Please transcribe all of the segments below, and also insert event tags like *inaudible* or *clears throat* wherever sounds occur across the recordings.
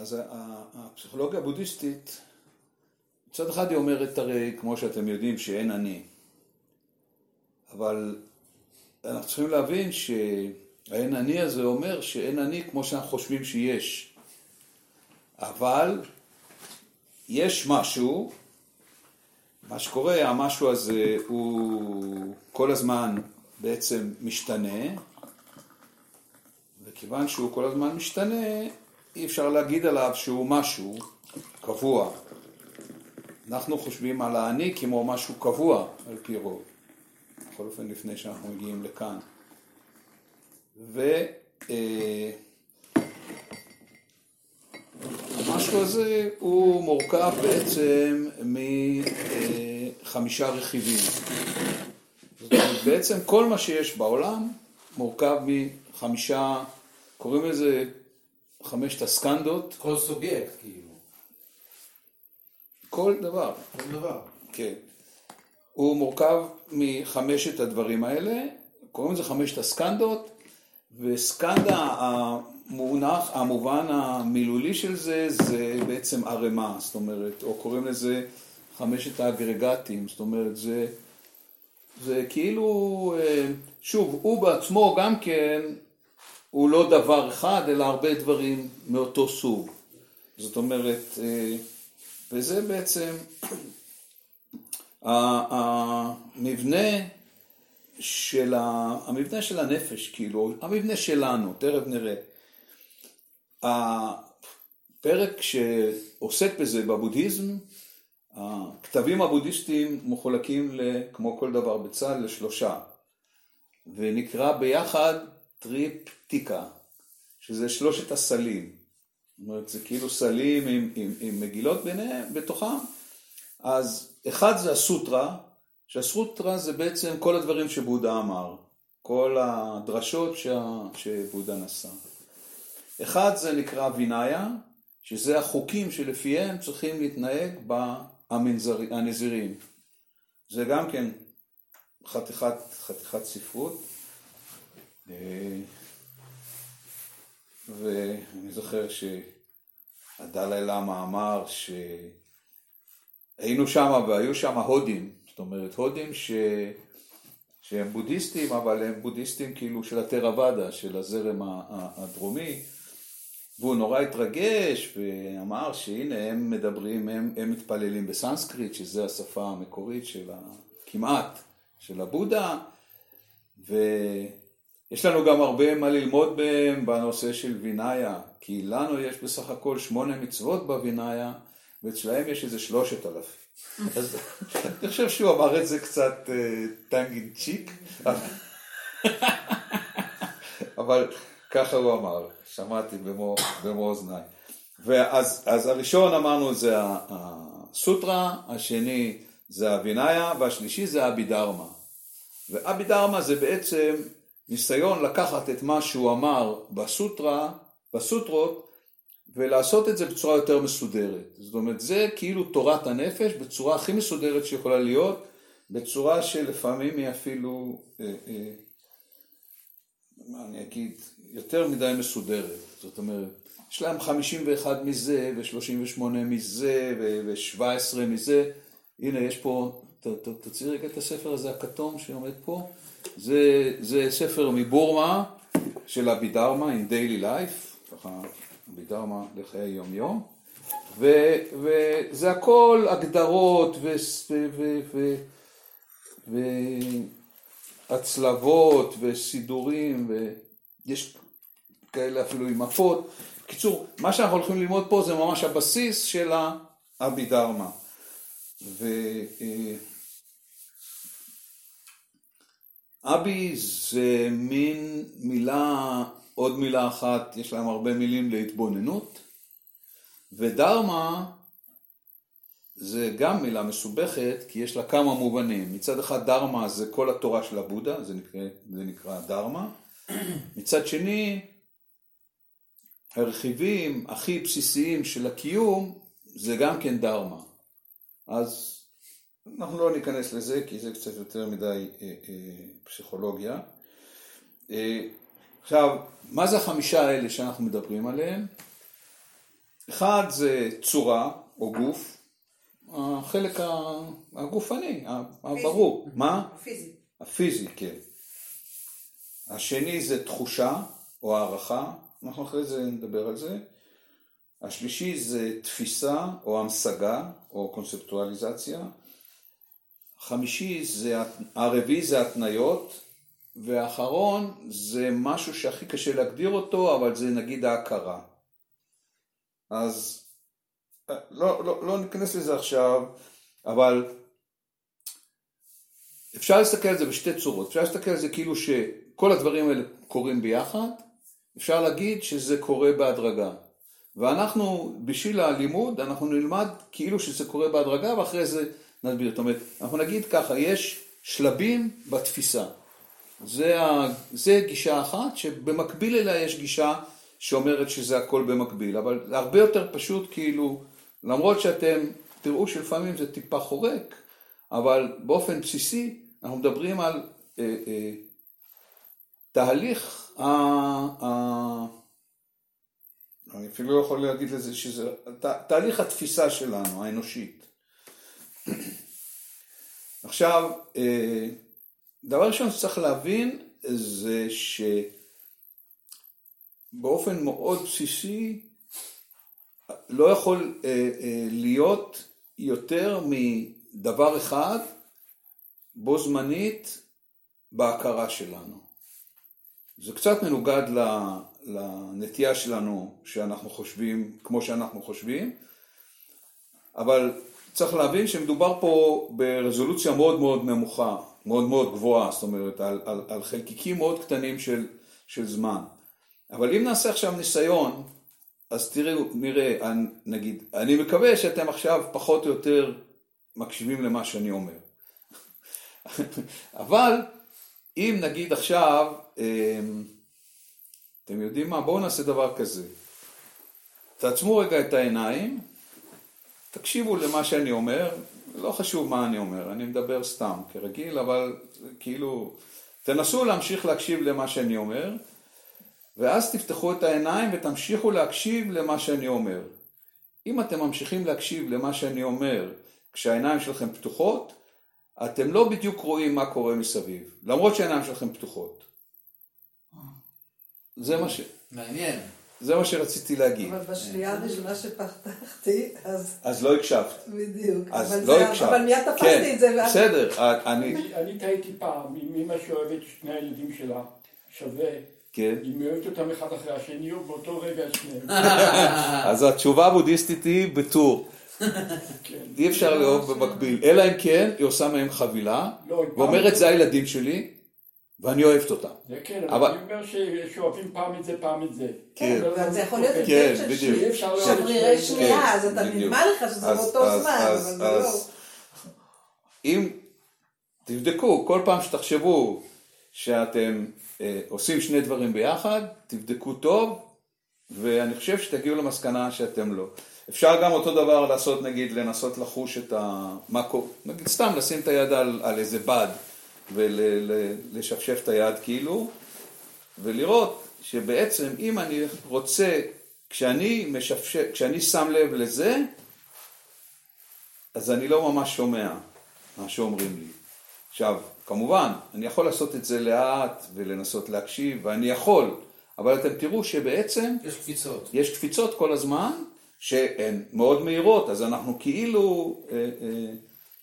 אז הפסיכולוגיה הבודהיסטית, מצד אחד היא אומרת הרי, כמו שאתם יודעים, שאין אני. אבל אנחנו צריכים להבין שהאין אני הזה אומר שאין אני כמו שאנחנו חושבים שיש. אבל יש משהו, מה שקורה, המשהו הזה הוא כל הזמן בעצם משתנה, וכיוון שהוא כל הזמן משתנה, אי אפשר להגיד עליו שהוא משהו קבוע. אנחנו חושבים על האני כמו משהו קבוע על פי רוב, בכל אופן לפני שאנחנו מגיעים לכאן. והמשהו אה, הזה הוא מורכב בעצם מחמישה רכיבים. זאת אומרת, בעצם כל מה שיש בעולם מורכב מחמישה, קוראים לזה חמשת הסקנדות. כל סובייקט, כאילו. כל דבר. כל דבר. כן. הוא מורכב מחמשת הדברים האלה, קוראים לזה חמשת הסקנדות, וסקנדה המונח, המובן המילולי של זה, זה בעצם ערימה, זאת אומרת, או קוראים לזה חמשת האגרגטים, זאת אומרת, זה, זה כאילו, אה, שוב, הוא בעצמו גם כן הוא לא דבר אחד, אלא הרבה דברים מאותו סוג. זאת אומרת, אה, וזה בעצם *clears throat* המבנה של, המבנה של הנפש, כאילו, המבנה שלנו, תכף נראה. הפרק שעוסק בזה בבודהיזם, הכתבים הבודהיסטיים מחולקים, כמו כל דבר בצה"ל, לשלושה, ונקרא ביחד טריפטיקה, שזה שלושת הסלים. זאת אומרת, זה כאילו סלים עם, עם, עם מגילות ביניהם, בתוכם. אז אחד זה הסוטרה, שהסוטרה זה בעצם כל הדברים שבודה אמר, כל הדרשות שה, שבודה נשא. אחד זה נקרא וינאיה, שזה החוקים שלפיהם צריכים להתנהג בנזירים. זה גם כן חתיכת, חתיכת ספרות. ואני זוכר שהדלאי למה אמר שהיינו שם והיו שם הודים, זאת אומרת הודים ש... שהם בודהיסטים, אבל הם בודהיסטים כאילו של הטרוואדה, של הזרם הדרומי, והוא נורא התרגש ואמר שהנה הם מדברים, הם, הם מתפללים בסנסקריט, שזה השפה המקורית של ה... כמעט של הבודה, ו... יש לנו גם הרבה מה ללמוד בהם בנושא של וינאיה, כי לנו יש בסך הכל שמונה מצוות בוינאיה, ואצלהם יש איזה שלושת אלפים. *laughs* אז אני חושב שהוא אמר את זה קצת טנגין uh, צ'יק, אבל ככה הוא אמר, שמעתי במו, במו אוזניי. ואז אז הראשון אמרנו זה הסוטרה, השני זה הוינאיה, והשלישי זה אבידרמה. ואבידרמה זה בעצם ניסיון לקחת את מה שהוא אמר בסוטרה, בסוטרות, ולעשות את זה בצורה יותר מסודרת. זאת אומרת, זה כאילו תורת הנפש בצורה הכי מסודרת שיכולה להיות, בצורה שלפעמים היא אפילו, אה, אה, אני אגיד, יותר מדי מסודרת. זאת אומרת, יש להם 51 מזה, ו-38 מזה, ו-17 מזה. הנה, יש פה, תוציא רגע את הספר הזה הכתום שעומד פה. זה, זה ספר מבורמה של אבידרמה in daily life, ככה אבידרמה לחיי יום יום, ו, וזה הכל הגדרות והצלבות וסידורים ויש כאלה אפילו עם מפות. בקיצור, מה שאנחנו הולכים ללמוד פה זה ממש הבסיס של האבידרמה. ו... אה, אבי זה מין מילה, עוד מילה אחת, יש להם הרבה מילים להתבוננות, ודרמה זה גם מילה מסובכת, כי יש לה כמה מובנים. מצד אחד דרמה זה כל התורה של הבודה, זה נקרא, זה נקרא דרמה. מצד שני, הרכיבים הכי בסיסיים של הקיום זה גם כן דרמה. אז אנחנו לא ניכנס לזה כי זה קצת יותר מדי אה, אה, פסיכולוגיה. אה, עכשיו, מה זה החמישה האלה שאנחנו מדברים עליהם? אחד זה צורה או גוף, החלק הגופני, הברור. מה? הפיזי. הפיזי, כן. השני זה תחושה או הערכה, אנחנו אחרי זה נדבר על זה. השלישי זה תפיסה או המשגה או קונספטואליזציה. החמישי זה, הרביעי זה התניות, והאחרון זה משהו שהכי קשה להגדיר אותו, אבל זה נגיד ההכרה. אז לא, לא, לא ניכנס לזה עכשיו, אבל אפשר להסתכל על זה בשתי צורות. אפשר להסתכל על זה כאילו שכל הדברים האלה קורים ביחד, אפשר להגיד שזה קורה בהדרגה. ואנחנו, בשביל הלימוד, אנחנו נלמד כאילו שזה קורה בהדרגה, ואחרי זה נסביר. זאת אומרת, אנחנו נגיד ככה, יש שלבים בתפיסה. זה, ה, זה גישה אחת, שבמקביל אליה יש גישה שאומרת שזה הכל במקביל, אבל זה הרבה יותר פשוט כאילו, למרות שאתם תראו שלפעמים זה טיפה חורק, אבל באופן בסיסי אנחנו מדברים על אה, אה, תהליך, ה, ה, אני אפילו לא יכול להגיד לזה שזה, ת, תהליך התפיסה שלנו, האנושית. עכשיו, אה, דבר ראשון שצריך להבין זה שבאופן מאוד בסיסי לא יכול אה, אה, להיות יותר מדבר אחד בו זמנית בהכרה שלנו. זה קצת מנוגד לנטייה שלנו שאנחנו חושבים כמו שאנחנו חושבים, אבל צריך להבין שמדובר פה ברזולוציה מאוד מאוד נמוכה, מאוד מאוד גבוהה, זאת אומרת על, על, על חלקיקים מאוד קטנים של, של זמן. אבל אם נעשה עכשיו ניסיון, אז תראו, נראה, נגיד, אני מקווה שאתם עכשיו פחות או יותר מקשיבים למה שאני אומר. *laughs* אבל אם נגיד עכשיו, אמ, אתם יודעים מה? בואו נעשה דבר כזה. תעצמו רגע את העיניים, תקשיבו למה שאני אומר, לא חשוב מה אני אומר, אני מדבר סתם כרגיל, אבל כאילו, תנסו להמשיך להקשיב למה שאני אומר, ואז תפתחו את העיניים ותמשיכו להקשיב למה שאני אומר. אם אתם ממשיכים להקשיב למה שאני אומר כשהעיניים שלכם פתוחות, אתם לא בדיוק רואים מה קורה מסביב, למרות שהעיניים שלכם פתוחות. זה מה ש... מעניין. זה מה שרציתי להגיד. אבל בשנייה הראשונה שפתחתי, אז... אז לא הקשבת. בדיוק. אז אבל לא זה- הקשבת. אבל מיד תפסתי כן, את זה, ואז... בסדר, אני... אני אני טעיתי פעם, עם אמא שאוהבת שני הילדים שלה, שווה, כן. היא מאוהבת אותם אחד אחרי השני, ובאותו רגע שניהם. *laughs* אז התשובה הבודהיסטית היא בטור. כן. אי אפשר לאהוב במקביל, אלא אם כן היא עושה מהם חבילה, לא, ואומרת זה הילדים שלי, ואני אוהבת אותם. זה כן, אבל- אני אומר ש- שאוהבים פעם את זה, פעם את זה. כן. לא, לא, זה יכול להיות. הבדל כן, של לאהוב את שברירי שניהם. שנייה, אז אתה. נדמה לך שזה באותו זמן, אבל זה לא. אם תבדקו, כל פעם שתחשבו שאתם אה, עושים שני דברים ביחד, תבדקו טוב, ואני חושב שתגיעו למסקנה שאתם לא. אפשר גם אותו דבר לעשות, נגיד, לנסות לחוש את ה... מה קורה, נגיד סתם לשים את היד על, על איזה בד ולשפשף את היד כאילו, ולראות שבעצם אם אני רוצה, כשאני משפשף, כשאני שם לב לזה, אז אני לא ממש שומע מה שאומרים לי. עכשיו, כמובן, אני יכול לעשות את זה לאט ולנסות להקשיב, ואני יכול, אבל אתם תראו שבעצם יש קפיצות. יש קפיצות כל הזמן, שהן מאוד מהירות, אז אנחנו כאילו, אה, אה,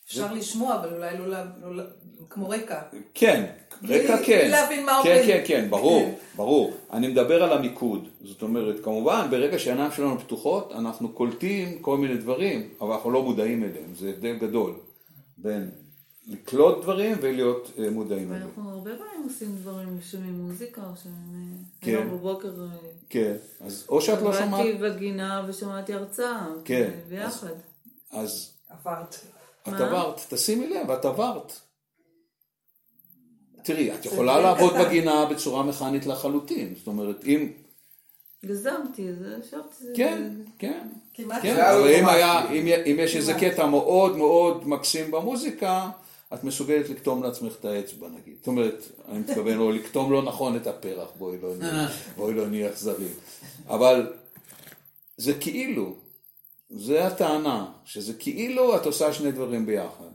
אפשר לשמוע, אבל אולי לא לא כמו רקע. כן, בלי- רקע בלי *laughs* כן, להבין מה כן, אומרים. כן, כן, ברור, כן. ברור. אני מדבר על המיקוד, זאת אומרת, כמובן, ברגע שהעיניים שלנו פתוחות, אנחנו קולטים כל מיני דברים, אבל אנחנו לא מודעים אליהם, זה הבדל גדול בין לקלוט דברים ולהיות אה, מודעים אליהם. ואנחנו הרבה פעמים עושים דברים, שומעים מוזיקה, או שומעים... כן. היום בבוקר אה, כן, אז או שאת לא שומעת, עבדתי בגינה ושמעתי הרצאה. כן. ביחד. אז עברת. את? עברת, תשימי לב, את עברת. תראי, את יכולה לעבוד קטן. בגינה בצורה מכנית לחלוטין, זאת אומרת, אם, גזמתי, ישבתי... כן, כן, כמעט. כן, אבל אם. היה, אם אם יש איזה קטע מאוד מאוד מקסים במוזיקה, את מסוגלת לקטום לעצמך את האצבע נגיד. זאת אומרת, אני מתכוון, או לקטום לא נכון את הפרח, בואי לא נהיה- בואי לא אכזריים. אבל זה כאילו, זה הטענה, שזה כאילו את עושה שני דברים ביחד,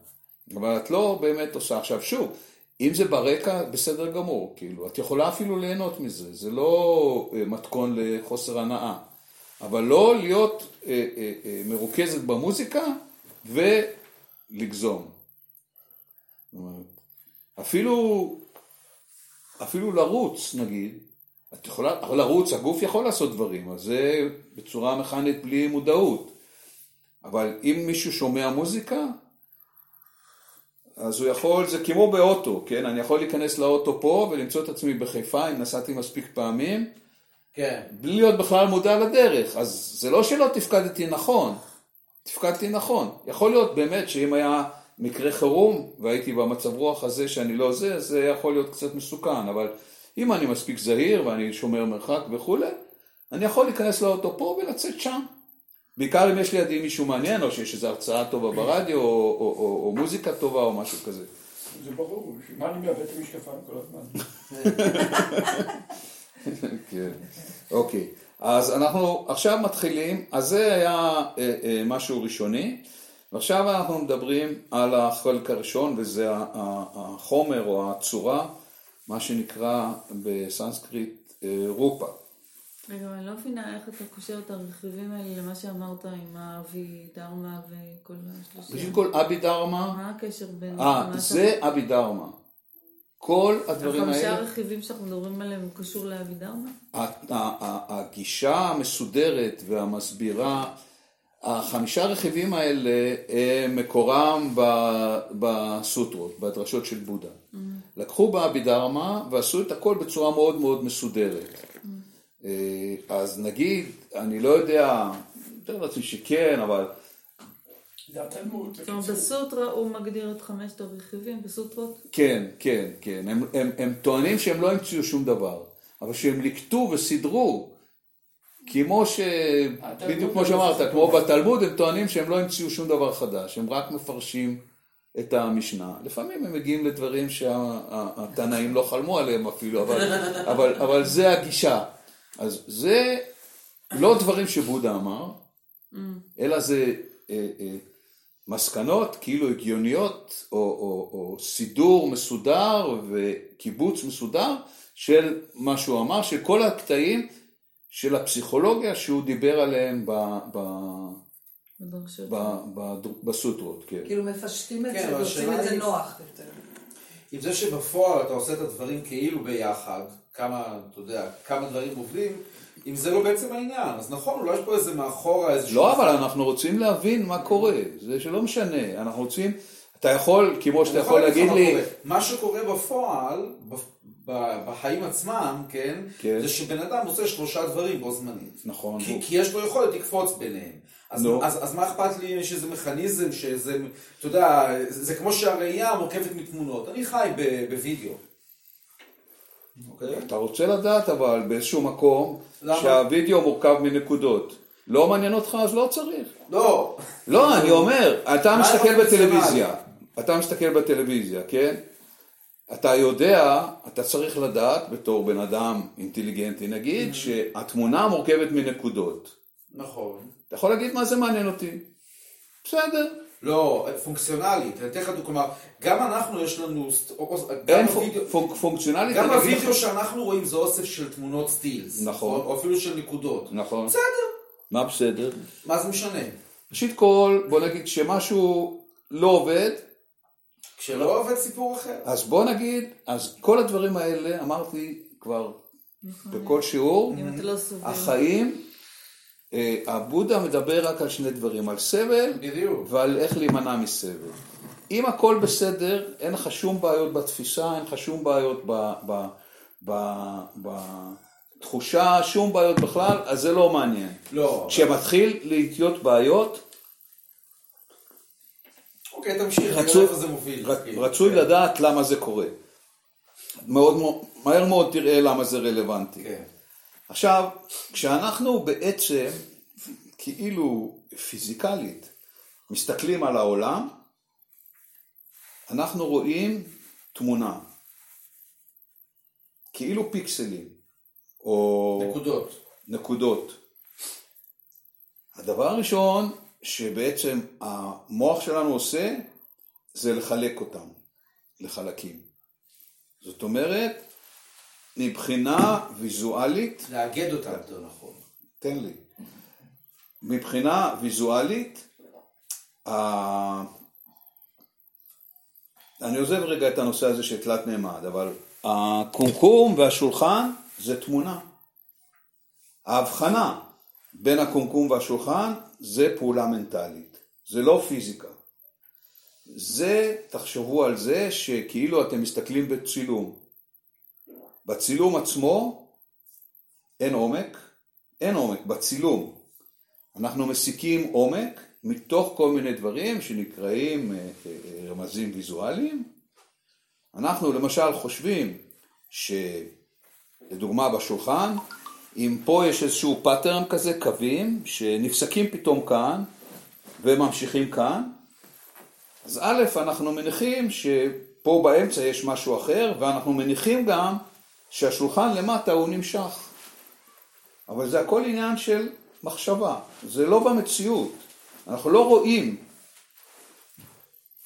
אבל את לא באמת עושה. עכשיו שוב, אם זה ברקע, בסדר גמור, כאילו, את יכולה אפילו ליהנות מזה, זה לא אה, מתכון לחוסר הנאה, אבל לא להיות אה, אה, אה, מרוכזת במוזיקה ולגזום. אפילו, אפילו לרוץ, נגיד, את יכולה, לרוץ, הגוף יכול לעשות דברים, אז זה בצורה מכנית בלי מודעות. אבל אם מישהו שומע מוזיקה, אז הוא יכול, זה כמו באוטו, כן? אני יכול להיכנס לאוטו פה ולמצוא את עצמי בחיפה, אם נסעתי מספיק פעמים, כן. בלי להיות בכלל מודע לדרך. אז זה לא שלא תפקדתי נכון, תפקדתי נכון. יכול להיות באמת שאם היה מקרה חירום והייתי במצב רוח הזה שאני לא זה, זה יכול להיות קצת מסוכן, אבל אם אני מספיק זהיר ואני שומר מרחק וכולי, אני יכול להיכנס לאוטו פה ולצאת שם. בעיקר אם יש לידי מישהו מעניין, או שיש איזו הרצאה טובה ברדיו, או, או, או, או מוזיקה טובה, או משהו כזה. זה ברור, מה אני מאבד את המשקפיים כל הזמן? *laughs* כן, אוקיי. אז אנחנו עכשיו מתחילים, אז זה היה אה, אה, משהו ראשוני, ועכשיו אנחנו מדברים על החלק הראשון, וזה החומר או הצורה, מה שנקרא בסנסקריט אה, רופה. רגע, אני לא מבינה איך אתה קושר את הרכיבים האלה למה שאמרת עם האבי דרמה וכל השלושים. ראשית כל אבי דרמה, מה הקשר בין... אה, זה אבי דרמה. כל הדברים החמישה האלה, הרכיבים שאנחנו מדברים עליהם הוא קשור לאבי דרמה? הגישה המסודרת והמסבירה, החמישה רכיבים האלה הם מקורם בסוטרות, בדרשות של בודה. לקחו באבידרמה ועשו את הכל בצורה מאוד מאוד מסודרת. אה, אז נגיד, אני לא יודע, אני מתאר לעצמי שכן, אבל זה התלמוד, זאת אומרת, בקיצור. בסוטרה הוא מגדיר את חמשת הרכיבים, בסוטרות? כן, כן, כן. הם, הם, הם טוענים שהם לא המציאו שום דבר, אבל שהם ליקטו וסידרו, כמו ש... בדיוק כמו לא שאמרת, סידרו. כמו בתלמוד, הם טוענים שהם לא המציאו שום דבר חדש, הם רק מפרשים את המשנה. לפעמים הם מגיעים לדברים שהתנאים לא חלמו עליהם אפילו, אבל, אבל, אבל זה הגישה. אז זה לא דברים שבודה אמר, אלא זה אה, אה, מסקנות כאילו הגיוניות, או, או, או סידור מסודר וקיבוץ מסודר של מה שהוא אמר, של כל הקטעים של הפסיכולוגיה שהוא דיבר עליהם ב, ב, בדרשות. ב, ב, בסוטרות, כן. כאילו מפשטים את כן, זה ועושים השאלה את זה נוח יותר. עם זה שבפועל אתה עושה את הדברים כאילו ביחד, כמה, אתה יודע, כמה דברים עובדים, אם זה לא בעצם העניין, אז נכון, אולי יש פה איזה מאחורה איזשהו... לא, אבל אנחנו רוצים להבין מה קורה, זה שלא משנה, אנחנו רוצים, אתה יכול, כמו שאתה יכול להגיד לי. מה שקורה בפועל, בחיים עצמם, כן, כן. זה שבן אדם עושה שלושה דברים בו זמנית. נכון, כי, כי יש לו יכולת לקפוץ ביניהם. אז, נו. אז, אז מה אכפת לי איזה מכניזם שזה, אתה יודע, זה, זה כמו שהראייה מורכבת מתמונות. אני חי ב, בווידאו. אוקיי? אתה רוצה לדעת אבל באיזשהו מקום, למה? שהווידאו מורכב מנקודות, לא מעניין אותך אז לא צריך. לא. לא, אני אומר, אתה מסתכל? בטלוויזיה, אתה מסתכל בטלוויזיה, כן? אתה יודע, אתה צריך לדעת בתור בן אדם אינטליגנטי נגיד, שהתמונה מורכבת מנקודות. נכון. אתה יכול להגיד מה זה מעניין אותי. בסדר. לא, פונקציונלית. אני אתן לך. כלומר, גם אנחנו יש לנו... גם הווידאו- פונק- פונק- פונקציונלית, גם לך- הווידאו שאנחנו רואים זה אוסף של תמונות סטילס. נכון. או אפילו של נקודות. נכון. בסדר. מה בסדר? מה זה משנה? ראשית כל, בוא נגיד שמשהו לא עובד, כשלא עובד סיפור אחר. אז בוא נגיד, אז כל הדברים האלה, אמרתי כבר בכל שיעור, לא. החיים, אה, הבודה מדבר רק על שני דברים, על סבל בדיוק. ועל איך להימנע מסבל. אם הכל בסדר, אין לך שום בעיות בתפיסה, אין לך שום בעיות ב, ב, ב, בתחושה, שום בעיות בכלל, אז זה לא מעניין. לא. כשמתחיל להיות בעיות, אוקיי, תמשיך, רצוי, לאיפה זה מוביל. ר- כן. רצוי כן. לדעת למה זה קורה. מאוד, מהר מאוד תראה למה זה רלוונטי. כן. עכשיו, כשאנחנו בעצם, כאילו פיזיקלית, מסתכלים על העולם, אנחנו רואים תמונה, כאילו פיקסלים, או נקודות. נקודות. הדבר הראשון שבעצם המוח שלנו עושה, זה לחלק אותם לחלקים. זאת אומרת, מבחינה ויזואלית, לאגד אותם יותר נכון. תן לי, מבחינה ויזואלית, אני עוזב רגע את הנושא הזה של תלת מימד, אבל הקומקום והשולחן זה תמונה. ההבחנה בין הקומקום והשולחן זה פעולה מנטלית, זה לא פיזיקה. זה, תחשבו על זה שכאילו אתם מסתכלים בצילום. בצילום עצמו אין עומק, אין עומק, בצילום. אנחנו מסיקים עומק מתוך כל מיני דברים שנקראים אה, אה, רמזים ויזואליים. אנחנו למשל חושבים שלדוגמה בשולחן, אם פה יש איזשהו pattern כזה, קווים, שנפסקים פתאום כאן וממשיכים כאן, אז א', אנחנו מניחים שפה באמצע יש משהו אחר, ואנחנו מניחים גם שהשולחן למטה הוא נמשך. אבל זה הכל עניין של מחשבה, זה לא במציאות. אנחנו לא רואים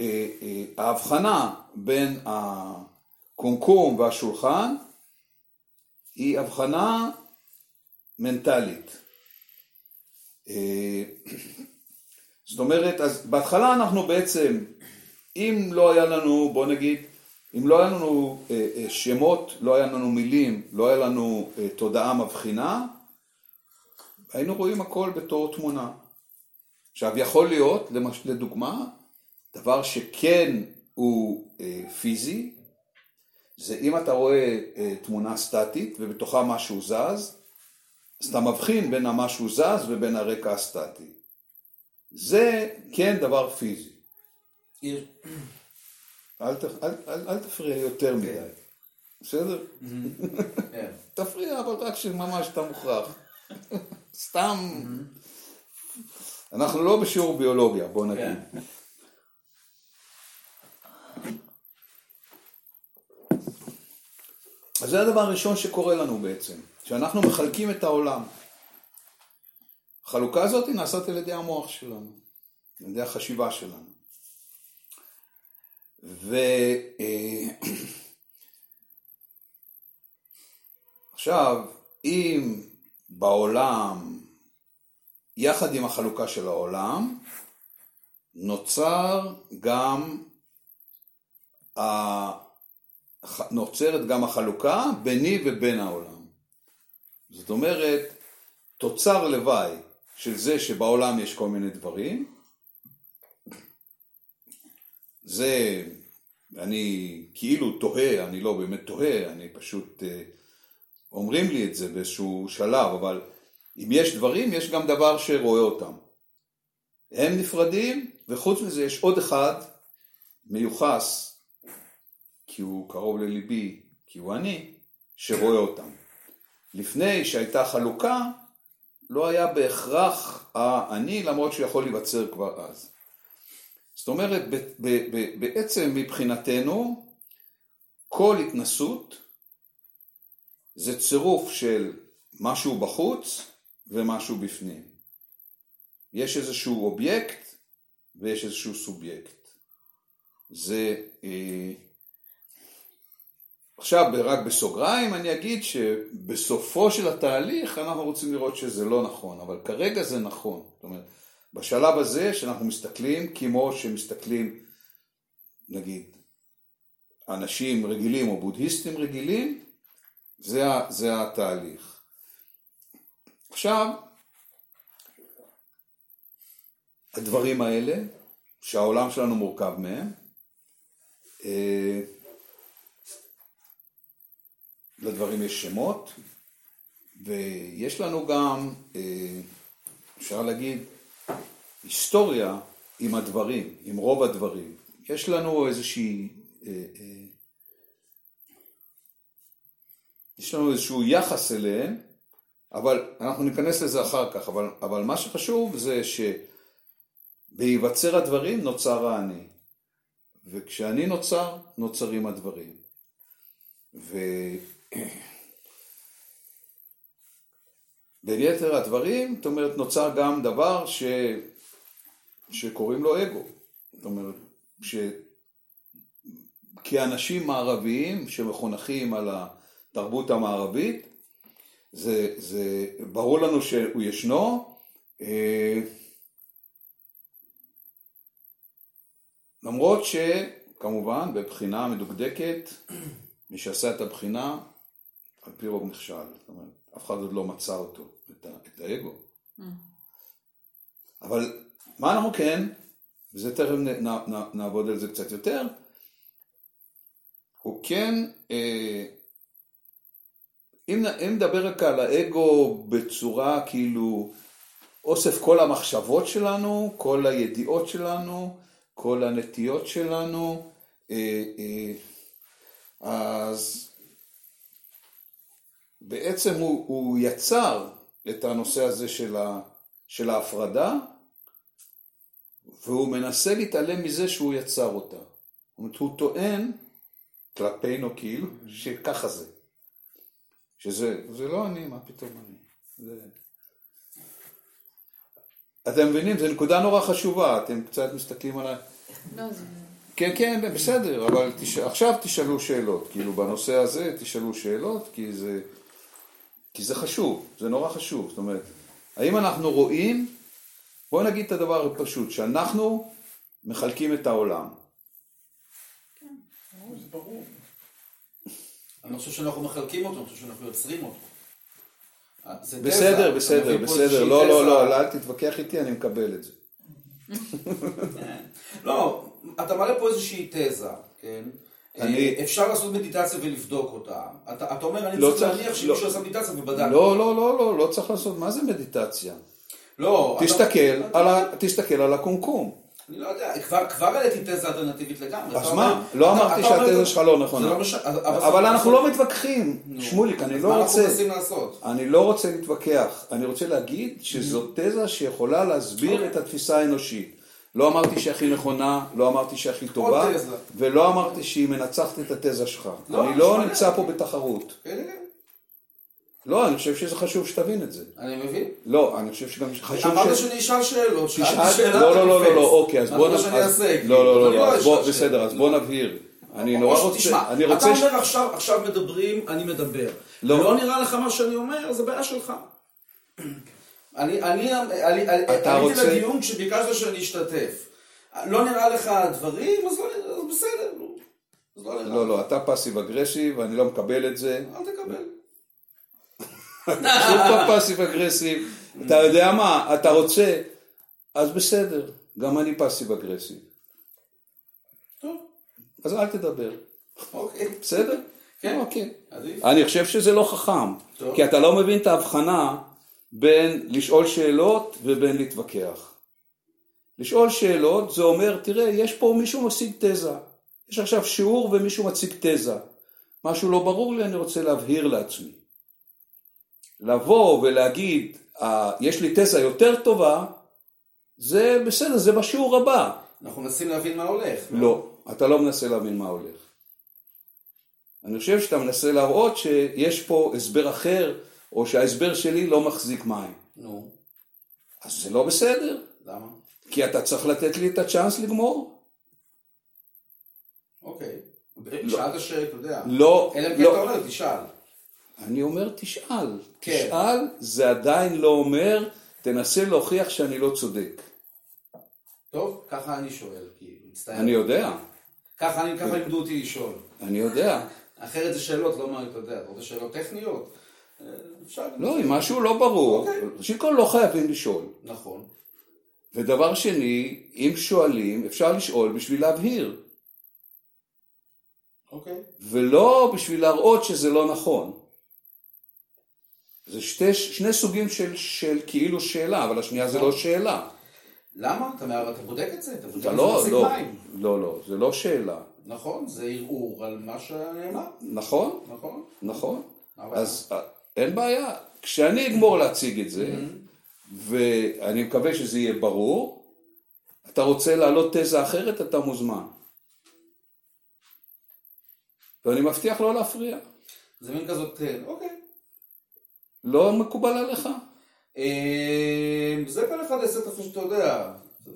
אה, אה, ההבחנה בין הקומקום והשולחן היא הבחנה מנטלית. אה, *clears throat* זאת אומרת, אז בהתחלה אנחנו בעצם, אם לא היה לנו, בוא נגיד, אם לא היה לנו אה, אה, שמות, לא היה לנו מילים, לא היה לנו תודעה מבחינה, היינו רואים הכל בתור תמונה. עכשיו, יכול להיות, למש, לדוגמה, דבר שכן הוא פיזי, זה אם אתה רואה אה, תמונה סטטית ובתוכה משהו זז, אז אתה מבחין בין המשהו זז ובין הרקע הסטטי. זה כן דבר פיזי. אל, ת, אל, אל, אל תפריע יותר מדי, בסדר? כן. *laughs* תפריע, אבל רק שממש אתה מוכרח. *laughs* סתם. אנחנו לא בשיעור ביולוגיה, בוא נגיד. כן. אז זה הדבר הראשון שקורה לנו בעצם, שאנחנו מחלקים את העולם. החלוקה הזאת נעשית על ידי המוח שלנו, על ידי החשיבה שלנו. ו... אה, *clears throat* אם בעולם, יחד עם החלוקה של העולם, נוצר גם, נוצרת גם החלוקה ביני ובין העולם. זאת אומרת, תוצר לוואי של זה שבעולם יש כל מיני דברים, זה, אני כאילו תוהה, אני לא באמת תוהה, אני פשוט, אה, אומרים לי את זה באיזשהו שלב, אבל אם יש דברים, יש גם דבר שרואה אותם. הם נפרדים, וחוץ מזה יש עוד אחד מיוחס, כי הוא קרוב לליבי, כי הוא אני, שרואה אותם. לפני שהייתה חלוקה, לא היה בהכרח האני, למרות שהוא יכול להיווצר כבר אז. זאת אומרת, בעצם מבחינתנו, כל התנסות זה צירוף של משהו בחוץ ומשהו בפנים. יש איזשהו אובייקט ויש איזשהו סובייקט. זה... אה, עכשיו, רק בסוגריים אני אגיד שבסופו של התהליך אנחנו רוצים לראות שזה לא נכון, אבל כרגע זה נכון. זאת אומרת, בשלב הזה שאנחנו מסתכלים כמו שמסתכלים, נגיד, אנשים רגילים או בודהיסטים רגילים, זה, זה התהליך. עכשיו, הדברים האלה, שהעולם שלנו מורכב מהם, אה, לדברים יש שמות, ויש לנו גם, אה, אפשר להגיד, היסטוריה עם הדברים, עם רוב הדברים. יש לנו איזושהי, אה, אה, יש לנו איזשהו יחס אליהם, אבל אנחנו ניכנס לזה אחר כך, אבל, אבל מה שחשוב זה שבהיווצר הדברים נוצר האני, וכשאני נוצר, נוצרים הדברים. ו... בין יתר הדברים, זאת אומרת, נוצר גם דבר ש... שקוראים לו אגו. זאת אומרת, ש... כאנשים מערביים שמחונכים על התרבות המערבית, זה, זה ברור לנו שהוא ישנו. אה, למרות שכמובן בבחינה מדוקדקת, מי שעשה את הבחינה, על פי רוב נכשל. זאת אומרת, אף אחד עוד לא מצא אותו, את, ה, את האגו. אבל מה אנחנו כן, וזה תכף נ, נ, נ, נעבוד על זה קצת יותר, הוא כן, אה, אם, אם נדבר רק על האגו בצורה כאילו אוסף כל המחשבות שלנו, כל הידיעות שלנו, כל הנטיות שלנו, אה, אה, אז בעצם הוא, הוא יצר את הנושא הזה של, ה, של ההפרדה, והוא מנסה להתעלם מזה שהוא יצר אותה. זאת אומרת, הוא טוען כלפינו כאילו, שככה זה. שזה, זה לא אני, מה פתאום אני. זה... אתם מבינים, זו נקודה נורא חשובה, אתם קצת מסתכלים על ה... לא, זה... כן, כן, בסדר, אבל תש... עכשיו תשאלו שאלות, כאילו בנושא הזה תשאלו שאלות, כי זה, כי זה חשוב, זה נורא חשוב, זאת אומרת, האם אנחנו רואים, בואו נגיד את הדבר הפשוט, שאנחנו מחלקים את העולם. זה ברור. אני לא חושב שאנחנו מחלקים אותו, אני חושב שאנחנו יוצרים אותו. בסדר, בסדר, בסדר, לא, לא, תזה. לא, אל תתווכח איתי, אני מקבל את זה. *laughs* לא, אתה מעלה פה איזושהי תזה, כן? אני- אה, אפשר לעשות מדיטציה ולבדוק אותה. אתה, אתה אומר, אני לא צריך להניח לא. שמישהו עשה מדיטציה ובדק. לא, לא, לא, לא, לא צריך לעשות, מה זה מדיטציה? לא. תסתכל אתה- על ה- תסתכל על הקומקום. אני לא יודע, כבר, כבר העליתי תזה אלטרנטיבית לגמרי. אז מה? אומר- לא אמרתי שהתזה שלך לא נכונה. לא משנה, אבל אנחנו לא מתווכחים, נו. שמוליק, אני לא מה אנחנו רוצה, מנסים לעשות? אני לא רוצה להתווכח, אני רוצה להגיד שזו תזה שיכולה להסביר את התפיסה האנושית. לא אמרתי שהכי נכונה, לא אמרתי שהכי טובה. ולא אמרתי שהיא מנצחת את התזה שלך. לא, אני לא נמצא פה בתחרות. כן, כן, לא, אני חושב שזה חשוב שתבין את זה. אני מבין. לא, אני חושב שגם חשוב אמרת ש... שאני אשאל שאלות, שאלתי שאלה, לא, אתה לא, לא, לא. לא, אוקיי, אז בוא אתה נ... שאני אעשה? לא, לא, לא, לא, בסדר, אז בוא נבהיר. אני נורא רוצה, אני אתה רוצה... ש- אומר עכשיו, עכשיו מדברים, אני מדבר. לא. לא נראה לך מה שאני אומר, זה בעיה שלך. אני, אני, אני, אתה עליתי רוצה- לדיון כשביקשת שאני אשתתף. לא נראה לך דברים, אז לא אז בסדר. אז לא. לא, לא, אתה פאסיב אגרסיב, אני לא מקבל את זה. אל תקבל. שוב פאסיב אגרסיב. אתה יודע מה, אתה רוצה, אז בסדר, גם אני פאסיב אגרסיב. טוב, אז אל תדבר, אוקיי. בסדר? כן. אוקיי. אני חושב שזה לא חכם. כי אתה לא מבין את ההבחנה בין לשאול שאלות ובין להתווכח. לשאול שאלות זה אומר, תראה, יש פה מישהו מציג תזה. יש עכשיו שיעור ומישהו מציג תזה. משהו לא ברור לי, אני רוצה להבהיר לעצמי. לבוא ולהגיד, "אה, יש לי תזה יותר טובה, זה בסדר, זה בשיעור הבא. אנחנו מנסים להבין מה הולך. לא, אתה לא מנסה להבין מה הולך. אני חושב שאתה מנסה להראות שיש פה הסבר אחר, או שההסבר שלי לא מחזיק מים. נו, אז זה לא בסדר, למה? כי אתה צריך לתת לי את הצ'אנס לגמור. אוקיי. שאלת שאתה יודע. לא, אלא אם כן לא. אתה אומר, תשאל. אני אומר תשאל. כן. תשאל זה עדיין לא אומר, תנסה להוכיח שאני לא צודק. טוב, ככה אני שואל, כי מצטער. אני יודע, ככה ככה לימדו אותי לשאול. אני יודע. אחרת זה שאלות, לא מה אתה יודע, אתה רוצה שאלות טכניות? אה. לא, אם משהו לא ברור, אוקיי. ראשית כל לא חייבים לשאול. נכון. ודבר שני, אם שואלים, אפשר לשאול בשביל להבהיר. אוקיי. ולא בשביל להראות שזה לא נכון. זה שתי, שני סוגים של, של כאילו שאלה, אבל השנייה זה לא שאלה. למה? אתה אתה בודק את זה? אתה בודק את זה לא, מחזיק לא, מים. לא, לא, זה לא שאלה. נכון, זה ערעור על מה שנאמר. נכון? נכון? נכון. אז אה, אין בעיה. כשאני אגמור להציג את זה, ואני מקווה שזה יהיה ברור, אתה רוצה להעלות תזה אחרת, אתה מוזמן. ואני מבטיח לא להפריע. זה מין כזאת, אה, אוקיי. לא מקובל עליך? אה, זה כל אחד יעשה את החשבון, אתה יודע,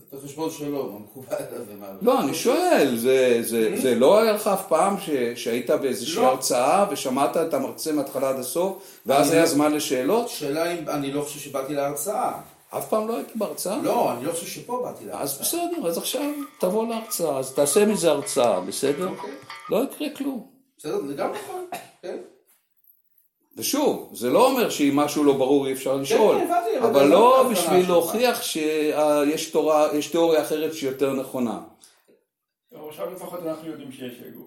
את החשבון שלו, מה מקובל עליו ומה... לא, אני שואל, זה, לא היה לך אף פעם שהיית באיזושהי לא. הרצאה ושמעת את המרצה מההתחלה עד הסוף, ואז היה לא- זמן לשאלות? שאלה אם, אני לא חושב שבאתי להרצאה. אף פעם לא הייתי בהרצאה? לא, אני לא חושב שפה באתי להרצאה. אז בסדר, אז עכשיו תבוא להרצאה, אז תעשה מזה הרצאה, בסדר? אוקיי. לא יקרה כלום. בסדר, זה גם נכון, כן. ושוב, זה לא אומר שאם משהו לא ברור אי אפשר לשאול, כן, אבל לא לא בשביל. להוכיח שיש תורה, יש תיאוריה אחרת שהיא יותר נכונה. עכשיו לפחות אנחנו יודעים שיש אגו.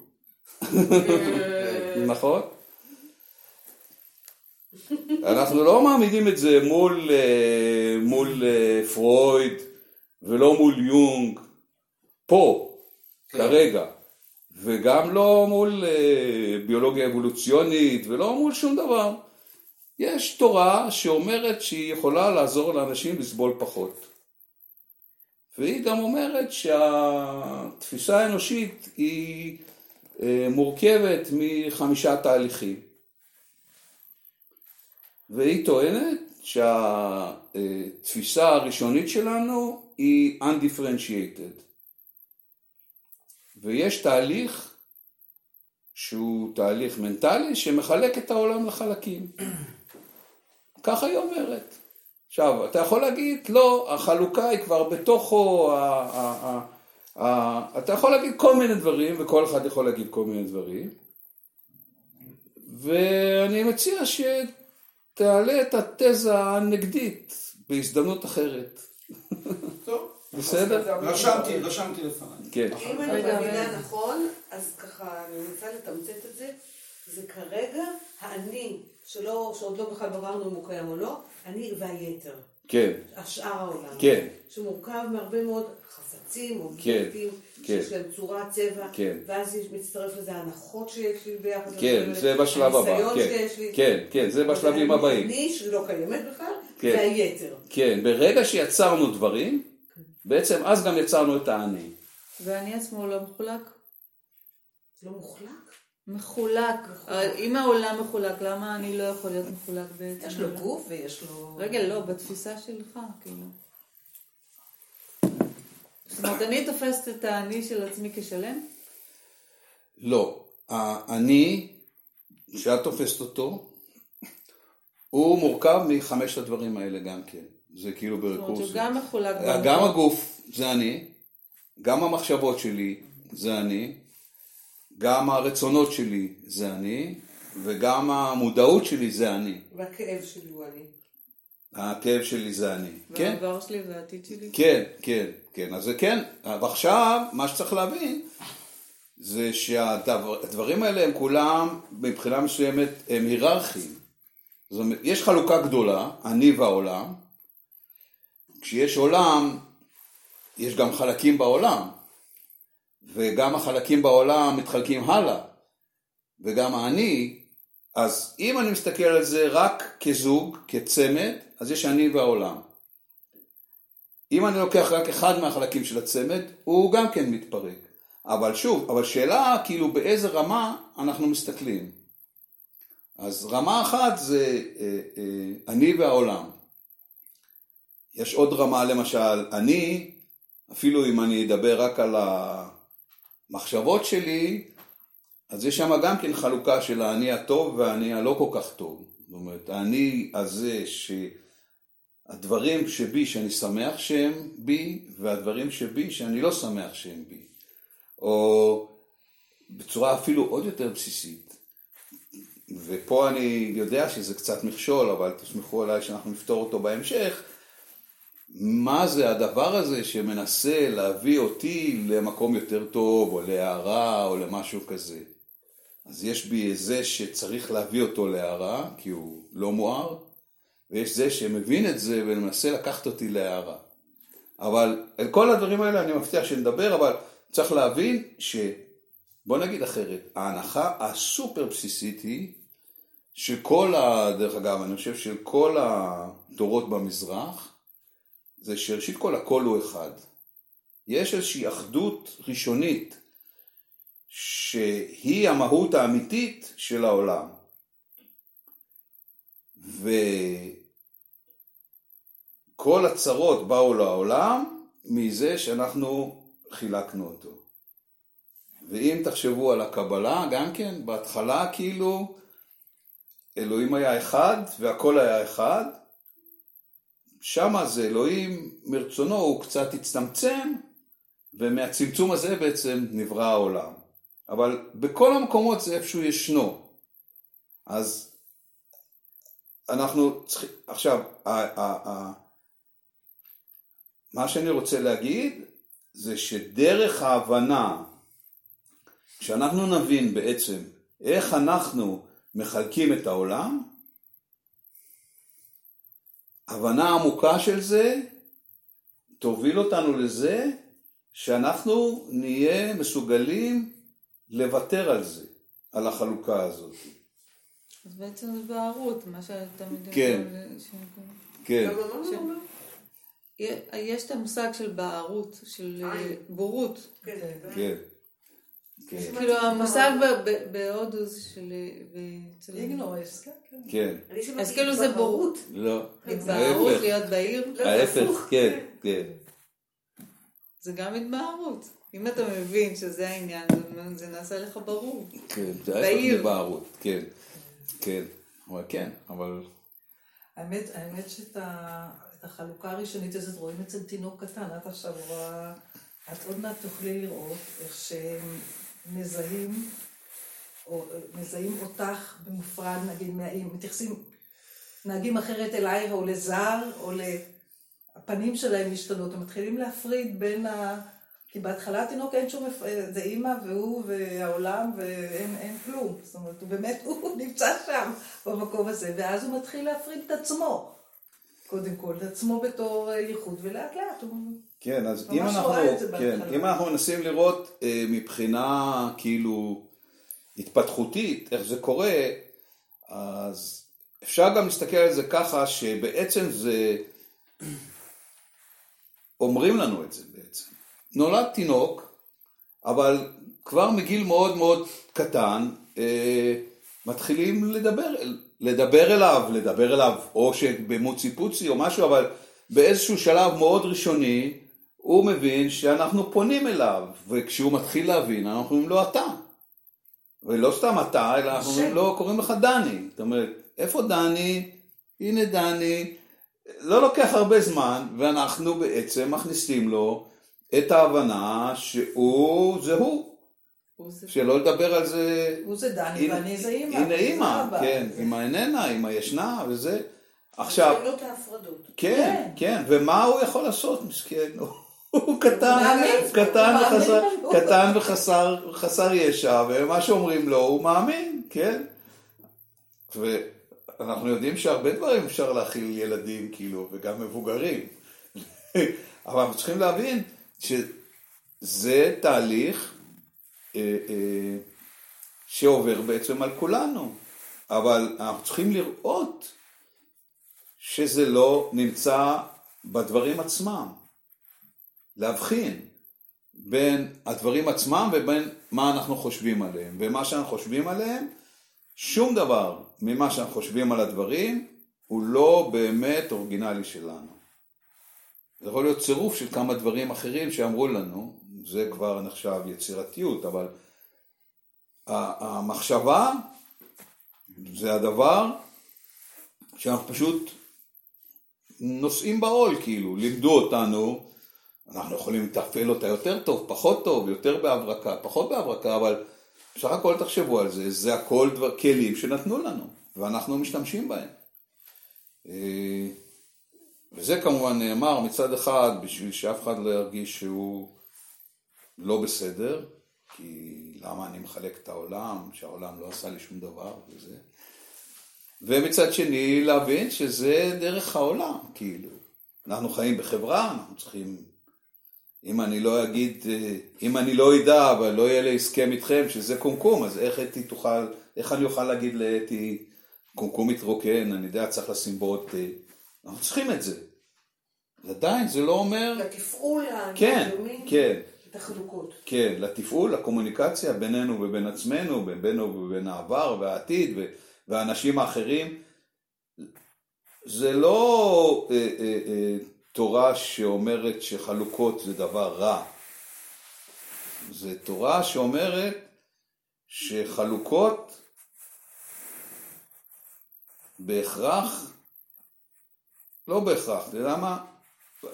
*laughs* נכון? אנחנו לא מעמידים את זה מול, אה, מול אה, פרויד ולא מול יונג, פה, כן. כרגע, וגם לא מול אה, ביולוגיה אבולוציונית ולא מול שום דבר. יש תורה שאומרת שהיא יכולה לעזור לאנשים לסבול פחות. והיא גם אומרת שהתפיסה האנושית היא אה, מורכבת מחמישה תהליכים. והיא טוענת שהתפיסה הראשונית שלנו היא undifferentiated. ויש תהליך שהוא תהליך מנטלי שמחלק את העולם לחלקים. *clears throat* ככה היא אומרת. עכשיו, אתה יכול להגיד, לא, החלוקה היא כבר בתוכו, ה- אתה יכול להגיד כל מיני דברים, וכל אחד יכול להגיד כל מיני דברים, ואני מציע שתעלה את התזה הנגדית בהזדמנות אחרת. *laughs* טוב, בסדר? רשמתי, רשמתי לפניי. כן. אם אני מבינה. נכון, אז ככה אני מנסה לתמצת את זה, זה כרגע האני, שלא, שעוד לא בכלל בררנו אם הוא קיים או לא, אני והיתר, כן, השאר העולם. כן. שמורכב מהרבה מאוד חפצים, או כן, בלתי, כן. שיש להם צורה, צבע, כן. ואז יש- מצטרף לזה הנחות שיש לי ביחס כן, זה בשלב הבא, הניסיון כן. שיש לי. כן, כן, זה בשלבים הבאים. אני שלא קיימת בכלל, כן. והיתר. כן, ברגע שיצרנו דברים, בעצם אז גם יצרנו את האני. ואני עצמו לא מחולק? לא מוחלק? מחולק. אם העולם מחולק, למה אני לא יכול להיות מחולק בעצם? יש לו גוף ויש לו... רגע, לא, בתפיסה שלך, כאילו. זאת אומרת, אני תופסת את האני של עצמי כשלם? לא, האני, שאת תופסת אותו, הוא מורכב מחמשת הדברים האלה גם כן. זה כאילו זאת אומרת ברקורסיה. שהוא גם מחולק גם הגוף זה אני, גם המחשבות שלי זה אני, גם הרצונות שלי זה אני, וגם המודעות שלי זה אני. והכאב שלי הוא אני. הכאב שלי זה אני. כן? והעבר שלי והעתיד שלי? כן, כן, כן, אז זה כן, ועכשיו מה שצריך להבין זה שהדברים האלה הם כולם מבחינה מסוימת הם היררכיים. זאת אומרת, יש חלוקה גדולה, אני והעולם, כשיש עולם, יש גם חלקים בעולם, וגם החלקים בעולם מתחלקים הלאה, וגם האני, אז אם אני מסתכל על זה רק כזוג, כצמד, אז יש אני והעולם. אם אני לוקח רק אחד מהחלקים של הצמד, הוא גם כן מתפרק. אבל שוב, אבל שאלה כאילו באיזה רמה אנחנו מסתכלים. אז רמה אחת זה אה, אה, אני והעולם. יש עוד רמה למשל, אני, אפילו אם אני אדבר רק על המחשבות שלי, אז יש שם גם כן חלוקה של האני הטוב והאני הלא כל כך טוב. זאת אומרת, האני הזה שהדברים שבי שאני שמח שהם בי, והדברים שבי שאני לא שמח שהם בי. או בצורה אפילו עוד יותר בסיסית. ופה אני יודע שזה קצת מכשול, אבל תסמכו עליי שאנחנו נפתור אותו בהמשך. מה זה הדבר הזה שמנסה להביא אותי למקום יותר טוב, או להערה, או למשהו כזה. אז יש בי זה שצריך להביא אותו להערה, כי הוא לא מואר, ויש זה שמבין את זה ומנסה לקחת אותי להערה. אבל על כל הדברים האלה אני מבטיח שנדבר, אבל צריך להבין ש... בוא נגיד אחרת, ההנחה הסופר בסיסית היא שכל ה... דרך אגב, אני חושב של כל הדורות במזרח, זה שראשית כל הכל הוא אחד. יש איזושהי אחדות ראשונית שהיא המהות האמיתית של העולם. כל הצרות באו לעולם מזה שאנחנו חילקנו אותו. ואם תחשבו על הקבלה, גם כן, בהתחלה כאילו אלוהים היה אחד והכל היה אחד, שמה זה אלוהים מרצונו הוא קצת הצטמצם ומהצמצום הזה בעצם נברא העולם. אבל בכל המקומות זה איפשהו ישנו. אז אנחנו צריכים, עכשיו, ה, ה, ה, מה שאני רוצה להגיד זה שדרך ההבנה, כשאנחנו נבין בעצם איך אנחנו מחלקים את העולם, הבנה עמוקה של זה תוביל אותנו לזה שאנחנו נהיה מסוגלים לוותר על זה, על החלוקה הזאת. אז בעצם זה בערות, מה שאתה מדבר. כן. כן. יש את המושג של בערות, של אה. בורות. כן, כאילו המושג בהודו זה של... איגנורס, כן, כן. כן, אז כאילו זה בורות. לא, התבהרות, להיות בהיר, לא, ההפך. כן, כן, זה גם התבהרות. אם אתה מבין שזה העניין, זה- נעשה לך ברור. כן, זה ההפך. מבערות, כן, כן, אבל כן, אבל האמת, האמת שאת החלוקה הראשונית הזאת רואים אצל תינוק קטן, את עכשיו רואה, את עוד מעט תוכלי לראות איך שהם מזהים, או אה, מזהים אותך במופרד, נגיד, מתייחסים, נהגים אחרת אלייך או לזר, או ל... הפנים שלהם משתנות, הם מתחילים להפריד בין ה... כי בהתחלה התינוק אין שום, אה, זה אימא והוא והעולם ואין אין כלום. זאת אומרת, הוא באמת, *laughs* הוא נמצא שם, במקום הזה, ואז הוא מתחיל להפריד את עצמו. קודם כל, את עצמו בתור אה, ייחוד, ולאט לאט הוא... כן, אז אם אנחנו, כן. אם אנחנו מנסים לראות אה, מבחינה כאילו התפתחותית, איך זה קורה, אז אפשר גם להסתכל על זה ככה שבעצם זה, אומרים לנו את זה בעצם. נולד תינוק, אבל כבר מגיל מאוד מאוד קטן, אה, מתחילים לדבר, לדבר אליו, לדבר אליו, או שבמוצי פוצי או משהו, אבל באיזשהו שלב מאוד ראשוני, הוא מבין שאנחנו פונים אליו, וכשהוא מתחיל להבין, אנחנו אומרים לו אתה. ולא סתם אתה, אלא אנחנו אומרים לו, קוראים לך דני. זאת אומרת, איפה דני? הנה דני. לא לוקח הרבה זמן, ואנחנו בעצם מכניסים לו את ההבנה שהוא, זה הוא. הוא זה- שלא לדבר על זה, הוא זה דני הנה- ואני זה אימא. הנה אימא. כן, אימא איננה, אימא ישנה וזה. עכשיו, שאלות ההפרדות. כן, כן, ומה הוא יכול לעשות, מסכן? הוא קטן. קטן וחסר. קטן וחסר חסר ישע, ומה שאומרים לו הוא מאמין, כן? ואנחנו יודעים שהרבה דברים אפשר להכיל ילדים, כאילו, וגם מבוגרים. *laughs* אבל אנחנו צריכים להבין שזה תהליך אה, אה, שעובר בעצם על כולנו. אבל אנחנו צריכים לראות שזה לא נמצא בדברים עצמם. להבחין בין הדברים עצמם ובין מה אנחנו חושבים עליהם. ומה שאנחנו חושבים עליהם, שום דבר ממה שאנחנו חושבים על הדברים הוא לא באמת אורגינלי שלנו. זה יכול להיות צירוף של כמה דברים אחרים שאמרו לנו, זה כבר נחשב יצירתיות, אבל המחשבה זה הדבר שאנחנו פשוט נושאים בעול, כאילו, לימדו אותנו, אנחנו יכולים לתפעל אותה יותר טוב, פחות טוב, יותר בהברקה, פחות בהברקה, אבל בסך הכל תחשבו על זה, זה הכל דבר, כלים שנתנו לנו, ואנחנו משתמשים בהם. אה, וזה כמובן נאמר מצד אחד בשביל שאף אחד לא ירגיש שהוא לא בסדר, כי למה אני מחלק את העולם, שהעולם לא עשה לי שום דבר וזה. ומצד שני להבין שזה דרך העולם, כאילו. אנחנו חיים בחברה, אנחנו צריכים, אם אני לא אגיד, אה, אם אני לא אדע, אבל לא יהיה לי הסכם איתכם שזה קומקום, אז איך אתי תוכל, איך אני אוכל להגיד לאתי, קומקום מתרוקן, אני יודע, צריך לשים בו עוד, אה, אנחנו צריכים את זה. עדיין זה לא אומר, לתפעול כן, כן. את החלוקות. כן, לתפעול, לקומוניקציה בינינו ובין עצמנו, בינינו ובין העבר והעתיד והאנשים האחרים. זה לא אה, אה, אה, תורה שאומרת שחלוקות זה דבר רע. זה תורה שאומרת שחלוקות בהכרח, לא בהכרח, אתה יודע מה?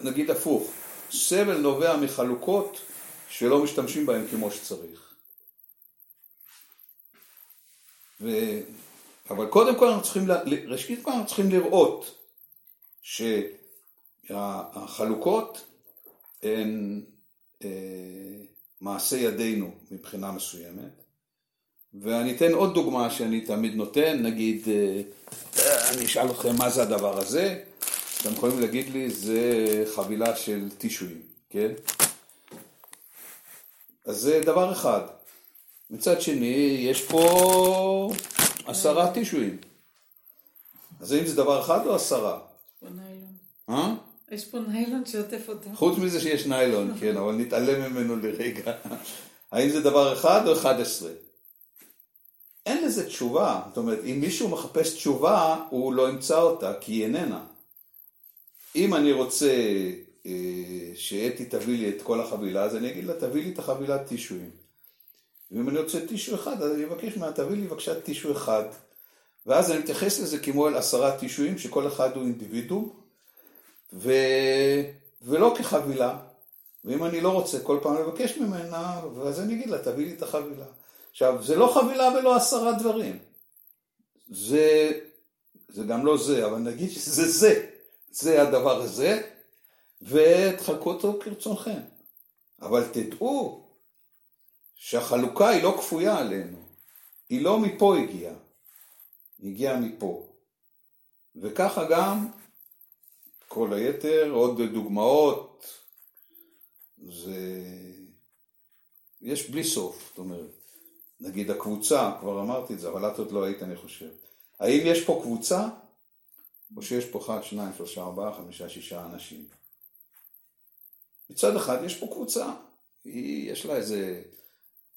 נגיד הפוך, סבל נובע מחלוקות שלא משתמשים בהם כמו שצריך. ו... אבל קודם כל אנחנו צריכים, ל... ראשית כל אנחנו צריכים לראות שהחלוקות הן אה, מעשה ידינו מבחינה מסוימת. ואני אתן עוד דוגמה שאני תמיד נותן, נגיד, אה, אני אשאל אתכם מה זה הדבר הזה, אתם יכולים להגיד לי, זה חבילה של טישואים, כן? אז זה דבר אחד. מצד שני, יש פה עשרה טישואים. אז האם זה דבר אחד או עשרה? ניילון. אה? יש פה ניילון שעוטף אותם. חוץ מזה שיש ניילון, כן, אבל נתעלם ממנו לרגע. האם זה דבר אחד או אחד עשרה? אין לזה תשובה. זאת אומרת, אם מישהו מחפש תשובה, הוא לא ימצא אותה, כי היא איננה. אם אני רוצה אה, שאתי תביא לי את כל החבילה, אז אני אגיד לה, תביא לי את החבילת טישואים. ואם אני רוצה טישו אחד, אז אני אבקש ממנה, תביא לי בבקשה טישו אחד. ואז אני מתייחס לזה כמו אל עשרה טישואים, שכל אחד הוא אינדיבידום, ו... ולא כחבילה. ואם אני לא רוצה כל פעם לבקש ממנה, אז אני אגיד לה, תביא לי את החבילה. עכשיו, זה לא חבילה ולא עשרה דברים. זה, זה גם לא זה, אבל נגיד שזה זה. זה הדבר הזה, ותחלקו אותו כרצונכם. אבל תדעו שהחלוקה היא לא כפויה עלינו. היא לא מפה הגיעה, היא הגיעה מפה. וככה גם כל היתר, עוד דוגמאות, זה... יש בלי סוף, זאת אומרת, נגיד הקבוצה, כבר אמרתי את זה, אבל את עוד לא היית אני חושב. האם יש פה קבוצה? או שיש פה אחד, שניים, שלושה, ארבעה, חמישה, שישה אנשים. מצד אחד יש פה קבוצה, היא, יש לה איזה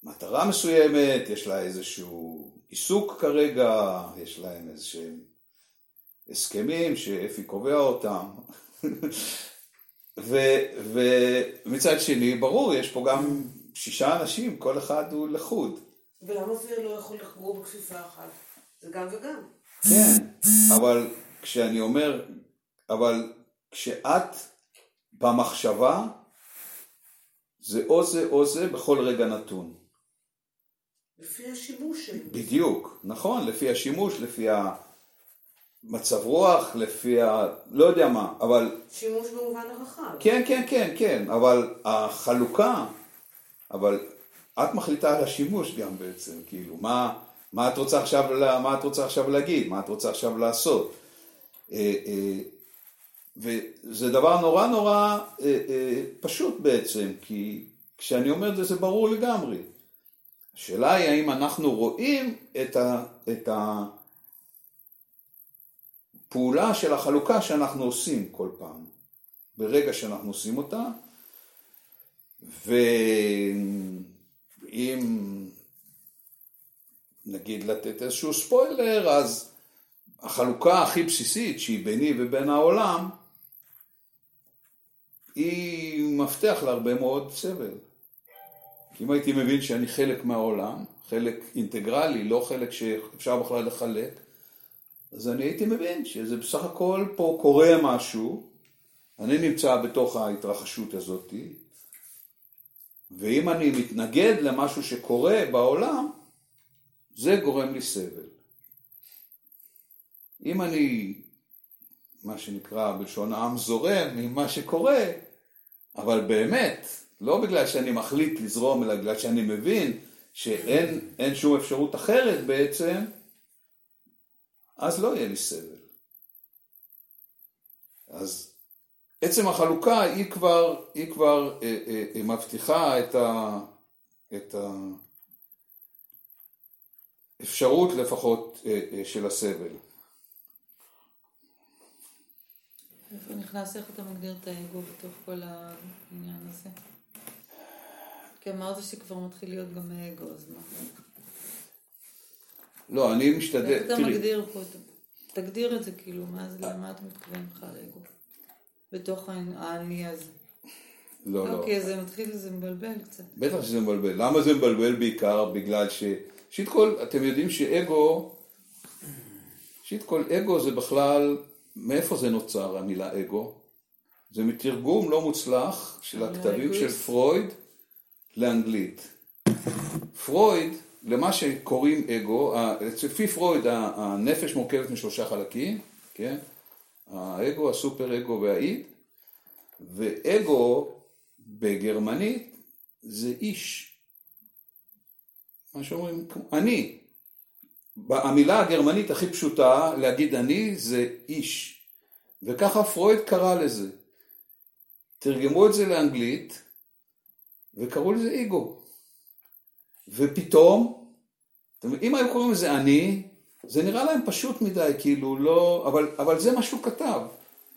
מטרה מסוימת, יש לה איזשהו עיסוק כרגע, יש להם איזשהם הסכמים שאפי קובע אותם. *laughs* ומצד שני, ברור, יש פה גם שישה אנשים, כל אחד הוא לחוד. ולמה זה לא יכול לחגור בכפיפה אחת? זה גם וגם. כן, אבל כשאני אומר, אבל כשאת במחשבה, זה או זה או זה בכל רגע נתון. לפי השימוש שלי. בדיוק, נכון, לפי השימוש, לפי המצב רוח, לפי ה... לא יודע מה, אבל... שימוש במובן הרחב. כן, כן, כן, כן, אבל החלוקה, אבל את מחליטה על השימוש גם בעצם, כאילו, מה, מה, את רוצה עכשיו, מה את רוצה עכשיו להגיד, מה את רוצה עכשיו לעשות. אה, אה, וזה דבר נורא נורא אה, פשוט בעצם, כי כשאני אומר את זה זה ברור לגמרי. השאלה היא האם אנחנו רואים את, ה, את הפעולה של החלוקה שאנחנו עושים כל פעם, ברגע שאנחנו עושים אותה, ואם נגיד לתת איזשהו ספוילר, אז החלוקה הכי בסיסית שהיא ביני ובין העולם, היא מפתח להרבה מאוד סבל. כי אם הייתי מבין שאני חלק מהעולם, חלק אינטגרלי, לא חלק שאפשר בכלל לחלק, אז אני הייתי מבין שזה בסך הכל פה קורה משהו, אני נמצא בתוך ההתרחשות הזאת, ואם אני מתנגד למשהו שקורה בעולם, זה גורם לי סבל. אם אני, מה שנקרא בלשון העם זורם עם מה שקורה, אבל באמת, לא בגלל שאני מחליט לזרום, אלא בגלל שאני מבין שאין שום אפשרות אחרת בעצם, אז לא יהיה לי סבל. אז עצם החלוקה היא כבר, היא כבר אה, אה, אה, מבטיחה את, ה, את האפשרות לפחות אה, אה, של הסבל. איפה נכנס, איך אתה מגדיר את האגו בתוך כל העניין הזה? כי אמרת שכבר מתחיל להיות גם אגו, אז מה? לא, אני משתדל, איך אתה מגדיר פה, תגדיר את זה כאילו, מה זה, למה אתה מתכוון בכלל אגו? בתוך האני הזה. לא, לא. אוקיי, זה מתחיל, זה מבלבל קצת. בטח שזה מבלבל. למה זה מבלבל בעיקר? בגלל ש... ראשית כל, אתם יודעים שאגו, ראשית כל, אגו זה בכלל, מאיפה זה נוצר המילה אגו? זה מתרגום לא מוצלח של הכתבים של. פרויד לאנגלית. פרויד, למה שקוראים אגו, לפי פרויד הנפש מורכבת משלושה חלקים, כן? האגו, הסופר אגו והאיד, ואגו בגרמנית זה איש. מה שאומרים, אני. המילה הגרמנית הכי פשוטה להגיד אני זה איש. וככה פרויד קרא לזה. תרגמו את זה לאנגלית וקראו לזה איגו. ופתאום, אם היו קוראים לזה אני, זה נראה להם פשוט מדי, כאילו לא, אבל, אבל זה מה שהוא כתב.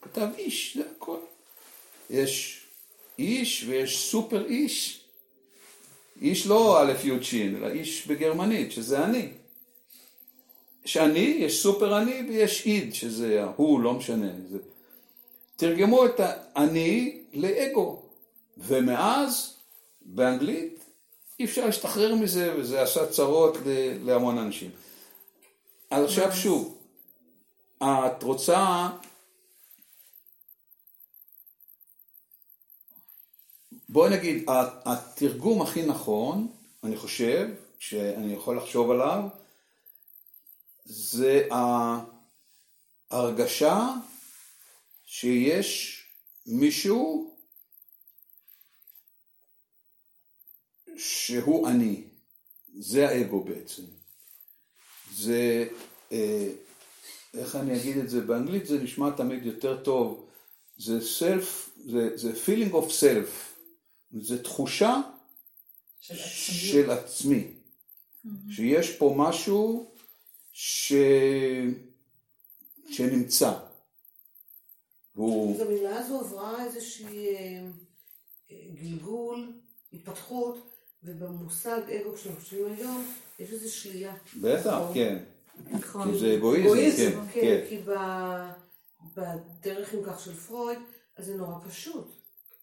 כתב איש, זה הכל. יש איש ויש סופר איש. איש לא א' י' ש', אלא איש בגרמנית, שזה אני. יש אני, יש סופר אני ויש איד, שזה הוא, לא משנה. זה... תרגמו את האני לאגו, ומאז, באנגלית, אי אפשר להשתחרר מזה, וזה עשה צרות להמון אנשים. אז עכשיו שוב, את רוצה... בואי נגיד, התרגום הכי נכון, אני חושב, שאני יכול לחשוב עליו, זה ההרגשה שיש מישהו שהוא אני. זה האגו בעצם. זה, אה, איך אני אגיד את זה באנגלית, זה נשמע תמיד יותר טוב. זה self, זה, זה feeling of self. זה תחושה של עצמיות. של עצמי. שיש פה משהו ש... שנמצא. והוא... אז המילה הזו עברה איזושהי אה, אה, גלגול, התפתחות, ובמושג אגו כשאנחנו חושבים היום, יש איזו שלילה. בטח, כן. נכון. כי זה אגואיזם, אגואיזם, כן, כן, כן. כי ב- בדרך אם כך של פרויד, אז זה נורא פשוט.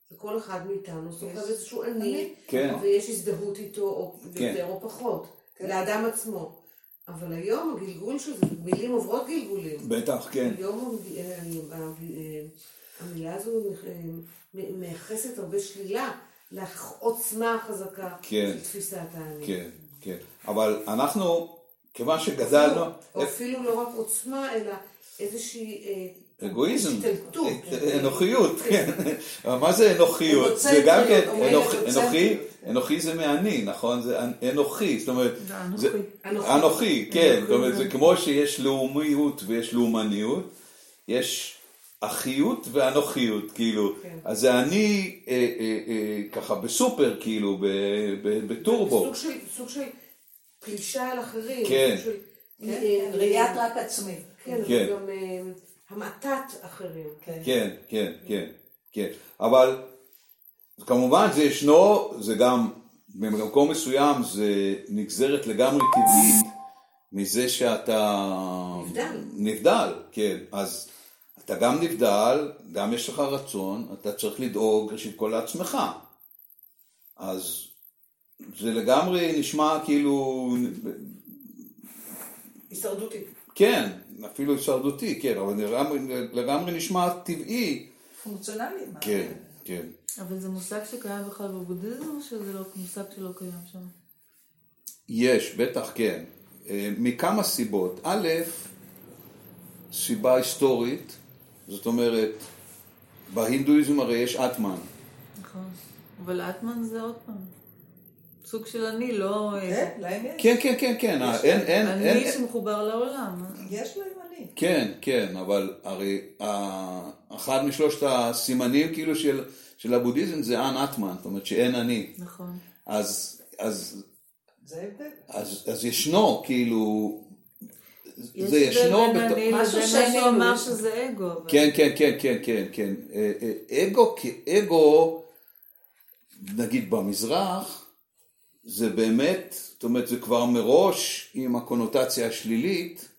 זה כל אחד מאיתנו סוחב איזשהו אני, כן. ויש הזדהות איתו או כן. יותר או פחות, לאדם עצמו. אבל היום הגלגול של זה, מילים עוברות גלגולים. בטח, כן. היום המ- אה, אה, המילה הזו אה, מייחסת הרבה שלילה לעוצמה החזקה כן. של תפיסת האני. כן, כן. אבל אנחנו, כיוון שגדלנו... או אפילו לא רק עוצמה, אלא איזושהי אה, אגואיזם, השתלטות. אנוכיות, כן. אבל *laughs* מה זה אנוכיות? זה גם כן. אנוכי, אנוכי זה מאני, נכון? זה אנ- אנוכי, זאת אומרת. אנוכי, כן, זאת אומרת, זה כמו שיש לאומיות ויש לאומניות, יש אחיות ואנוכיות, כאילו, כן. אז זה אני אה, אה, אה, ככה בסופר, כאילו, ב- ב- בטורבו, סוג של, סוג של פלישה על אחרים. כן. סוג של, כן, אה, כן, ראיית רק עצמי. כן, כן. וגם אה, המעטת אחרים. כן. כן, כן, כן, כן, אבל כמובן זה ישנו, זה גם במקום מסוים זה נגזרת לגמרי טבעית מזה שאתה נבדל. נבדל, כן, אז אתה גם נבדל, גם יש לך רצון, אתה צריך לדאוג ראשית כל לעצמך, אז זה לגמרי נשמע כאילו, הישרדותי. כן, אפילו הישרדותי, כן, אבל לגמרי, לגמרי נשמע טבעי, פונקציונלי. כן, כן. אבל זה מושג שקיים בכלל בבודהיזם, או שזה לא מושג שלא קיים שם? יש, בטח כן. אה, מכמה סיבות. א', סיבה היסטורית, זאת אומרת, בהינדואיזם הרי יש אטמן. נכון. אבל אטמן זה עוד פעם. סוג של אני, לא... כן, להם יש. כן, כן, כן, כן, אה, אין, אין, אני אין, שמחובר לעולם. יש להם אני. כן, כן, אבל הרי אה, אחד משלושת הסימנים כאילו של, של הבודהיזם זה אנ אטמן, זאת אומרת שאין אני. נכון. אז, אז, זה ההבדל. אז, אז ישנו, כאילו, זה ישנו, הבדל בין אני משהו לבין מה שאני שהוא אמר שזה אגו. כן, כן, כן, כן, כן, כן. אה, אה, אגו כאגו, נגיד במזרח, זה באמת, זאת אומרת, זה כבר מראש עם הקונוטציה השלילית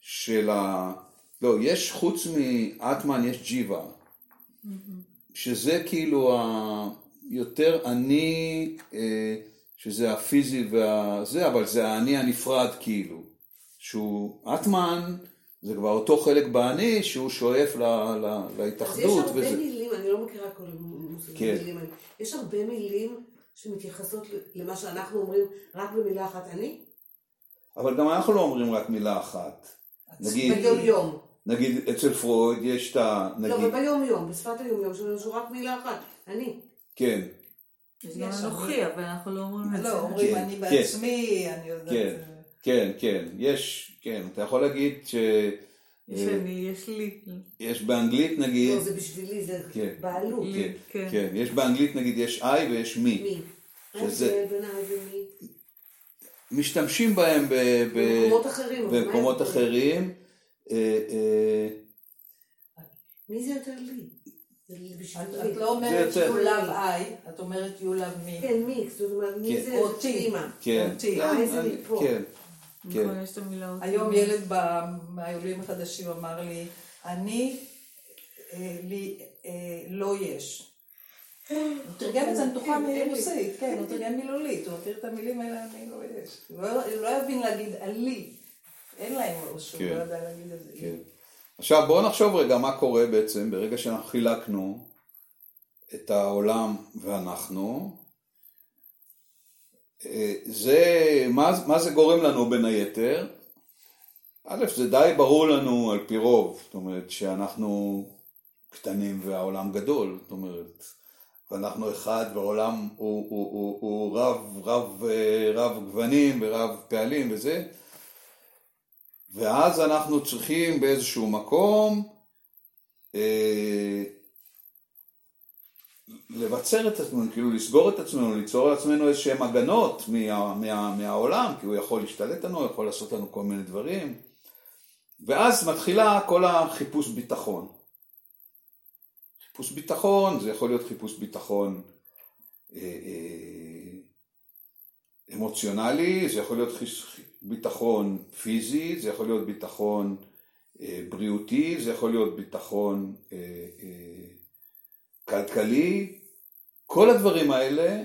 של ה... לא, יש חוץ מאטמן, יש ג'יבה. שזה כאילו ה... יותר אני, אה, שזה הפיזי והזה, אבל זה האני הנפרד כאילו. שהוא אטמן, זה כבר אותו חלק באני שהוא שואף ל, ל, אז יש להתאחדות הרבה וזה. מילים, אני לא מכירה כל המושגים כן. מילים, האלה. יש הרבה מילים שמתייחסות למה שאנחנו אומרים רק במילה אחת, אני? אבל גם אנחנו לא אומרים רק מילה אחת. נגיד, ביום יום. נגיד אצל פרויד יש את ה... לא, נגיד, אבל ביום יום, בשפת היום יום שלנו, שהוא רק מילה אחת, אני. כן, יש גם יש אנוכי, אבל אנחנו לא אומרים את זה. לא, אומרים כן, אני כן. בעצמי, אני יודעת... כן. אה, כן, כן, יש, כן, אתה יכול להגיד ש... יש אני, יש לי. יש באנגלית נגיד, לא, זה בשבילי, זה כן. בעלות. כן, כן. כן, יש באנגלית נגיד יש I ויש me. מי? שזה- I? משתמשים בהם ב- ב- במקומות אחרים. במקומות? אחרים. אה, אה, מי זה יותר לי? זה. את לא אומרת זה you love I, את אומרת you love me. כן, מי? זאת אומרת, מי כן. זה אותי. כן, אותי. כן, אה, איזה אני- מפה. כן. נכון, יש את המילה אותי. היום ילד מהעולים החדשים אמר לי, אני, אה, לי, אה, לא יש. הוא תרגם את זה מתוכה מרוסית, כן, הוא תרגם מילולית, הוא מכיר את המילים האלה, אני לא יש. הוא לא- הוא לא יבין להגיד עלי, אין להם ראש, הוא כן. לא יודע להגיד את זה. כן. עכשיו בואו נחשוב רגע מה קורה בעצם ברגע שאנחנו חילקנו את העולם ואנחנו. זה, מה, מה זה גורם לנו בין היתר? א', זה די ברור לנו על פי רוב, זאת אומרת שאנחנו קטנים והעולם גדול, זאת אומרת, ואנחנו אחד והעולם הוא, הוא, הוא, הוא רב, רב, אה, רב גוונים ורב פעלים וזה, ואז אנחנו צריכים באיזשהו מקום אה, לבצר את עצמנו, כאילו לסגור את עצמנו, ליצור לעצמנו איזשהם הגנות מה, מה, מהעולם, כי הוא יכול להשתלט לנו, יכול לעשות לנו כל מיני דברים, ואז מתחילה כל החיפוש ביטחון. חיפוש ביטחון, זה יכול להיות חיפוש ביטחון אה, אה, אמוציונלי, זה יכול להיות חיס- ביטחון פיזי, זה יכול להיות ביטחון אה, בריאותי, זה יכול להיות ביטחון אה, אה, כלכלי. כל הדברים האלה,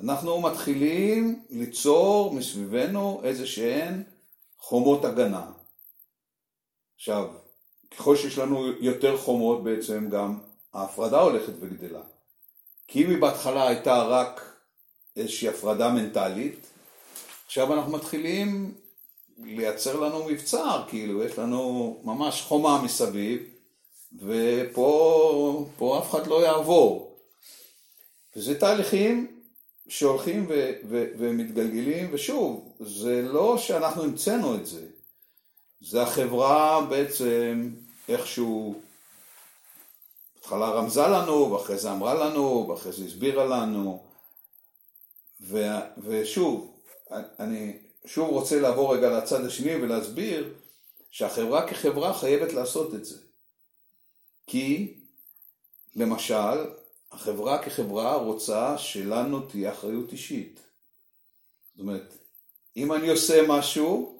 אנחנו מתחילים ליצור מסביבנו איזה שהן חומות הגנה. עכשיו, ככל שיש לנו יותר חומות בעצם גם ההפרדה הולכת וגדלה. כי אם היא בהתחלה הייתה רק איזושהי הפרדה מנטלית, עכשיו אנחנו מתחילים לייצר לנו מבצר, כאילו יש לנו ממש חומה מסביב, ופה פה אף אחד לא יעבור. וזה תהליכים שהולכים ו, ו, ומתגלגלים, ושוב, זה לא שאנחנו המצאנו את זה, זה החברה בעצם איכשהו בהתחלה רמזה לנו, ואחרי זה אמרה לנו, ואחרי זה הסבירה לנו, ו, ושוב, אני שוב רוצה לעבור רגע לצד השני ולהסביר שהחברה כחברה חייבת לעשות את זה. כי, למשל, החברה כחברה רוצה שלנו תהיה אחריות אישית. זאת אומרת, אם אני עושה משהו,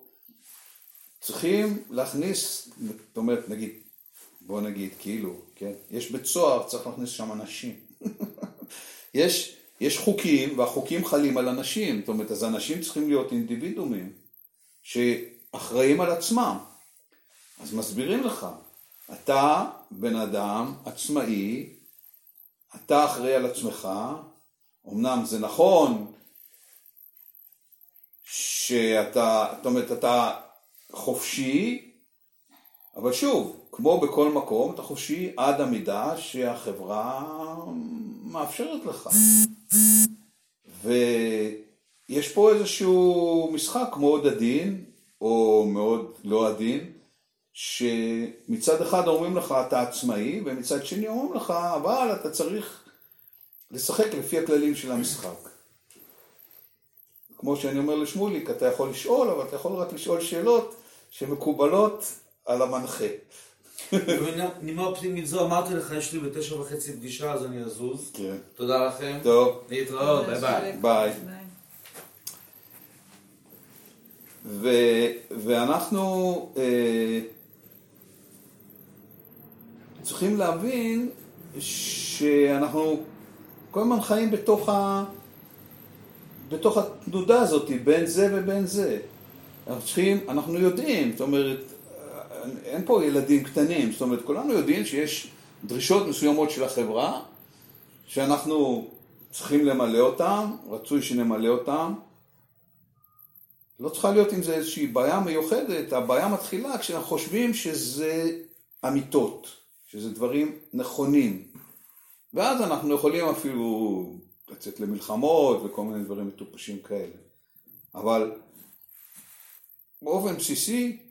צריכים להכניס, זאת אומרת, נגיד, בוא נגיד, כאילו, כן, יש בית סוהר, צריך להכניס שם אנשים. *laughs* יש, יש חוקים, והחוקים חלים על אנשים, זאת אומרת, אז אנשים צריכים להיות אינדיבידומים שאחראים על עצמם. אז מסבירים לך, אתה בן אדם עצמאי, אתה אחראי על עצמך, אמנם זה נכון שאתה, זאת אומרת, אתה חופשי, אבל שוב, כמו בכל מקום, אתה חופשי עד המידה שהחברה מאפשרת לך. ויש פה איזשהו משחק מאוד עדין, או מאוד לא עדין, שמצד אחד אומרים לך אתה עצמאי, ומצד שני אומרים לך, אבל אתה צריך לשחק לפי הכללים של המשחק. כמו שאני אומר לשמוליק, אתה יכול לשאול, אבל אתה יכול רק לשאול שאלות שמקובלות על המנחה. בנימה אופטימית זו אמרתי לך, יש לי בתשע וחצי פגישה, אז אני אזוז. כן. תודה לכם. טוב, להתראות, ביי ביי. ביי. ו, ואנחנו אה, צריכים להבין שאנחנו כל הזמן חיים בתוך, ה... בתוך התנודה הזאת, בין זה ובין זה. אנחנו צריכים, אנחנו יודעים, זאת אומרת, אין פה ילדים קטנים, זאת אומרת, כולנו יודעים שיש דרישות מסוימות של החברה, שאנחנו צריכים למלא אותן, רצוי שנמלא אותן. לא צריכה להיות עם זה איזושהי בעיה מיוחדת, הבעיה מתחילה כשאנחנו חושבים שזה אמיתות, שזה דברים נכונים. ואז אנחנו יכולים אפילו לצאת למלחמות וכל מיני דברים מטופשים כאלה. אבל באופן בסיסי,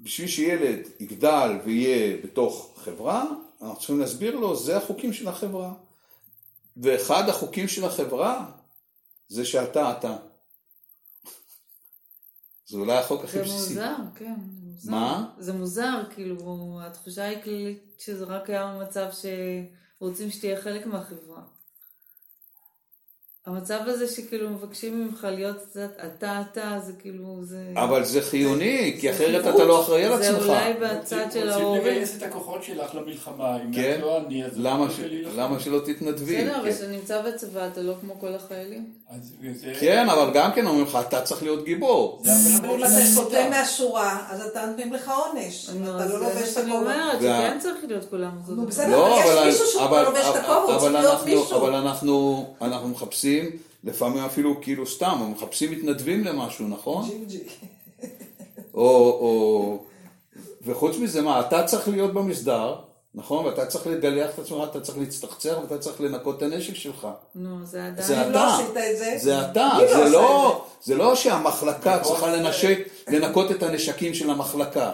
בשביל שילד יגדל ויהיה בתוך חברה, אנחנו צריכים להסביר לו, זה החוקים של החברה. ואחד החוקים של החברה זה שאתה אתה. זה אולי החוק הכי זה בסיסי. מוזר, כן. מוזר. מה? זה מוזר, כאילו, התחושה היא כללית שזה רק היה במצב שרוצים שתהיה חלק מהחברה. המצב הזה שכאילו מבקשים ממך להיות קצת אתה אתה, זה כאילו, זה... אבל זה חיוני, כי זה אחרת חירות. אתה לא אחראי על זה עצמך. אולי בצד של רוצים ההורים. לגייס את הכוחות שלך למלחמה, אם כן? את לא אני, אז למה לא ש-. למה שלא תתנדבי? בסדר, אבל כן. כשאתה נמצא בצבא אתה לא כמו כל החיילים. אז זה- כן, אבל גם כן אומרים לך, אתה צריך להיות גיבור. זה אם אתה סוטה. מהשורה, אז אתה נותנים לך עונש. אתה לא זה מה לובש את שאני הכובע. אומרת, וה- שכן צריך להיות כולם נו. בסדר. לא, יש מישהו שהוא לא לובש את הכובע, הוא צריך להיות מישהו. אבל אנחנו אנחנו מחפשים, לפעמים אפילו כאילו סתם, מחפשים מתנדבים למשהו, נכון? או, או... וחוץ מזה, מה, אתה צריך להיות במסדר, נכון? ואתה צריך לגלח את עצמך, אתה צריך להצטחצח ואתה צריך לנקות את הנשק שלך. נו, זה עדיין... אתה. לא עשית את זה, זה אתה, לא זה לא, זה לא שהמחלקה נכון. צריכה לנשק, לנקות את הנשקים של המחלקה.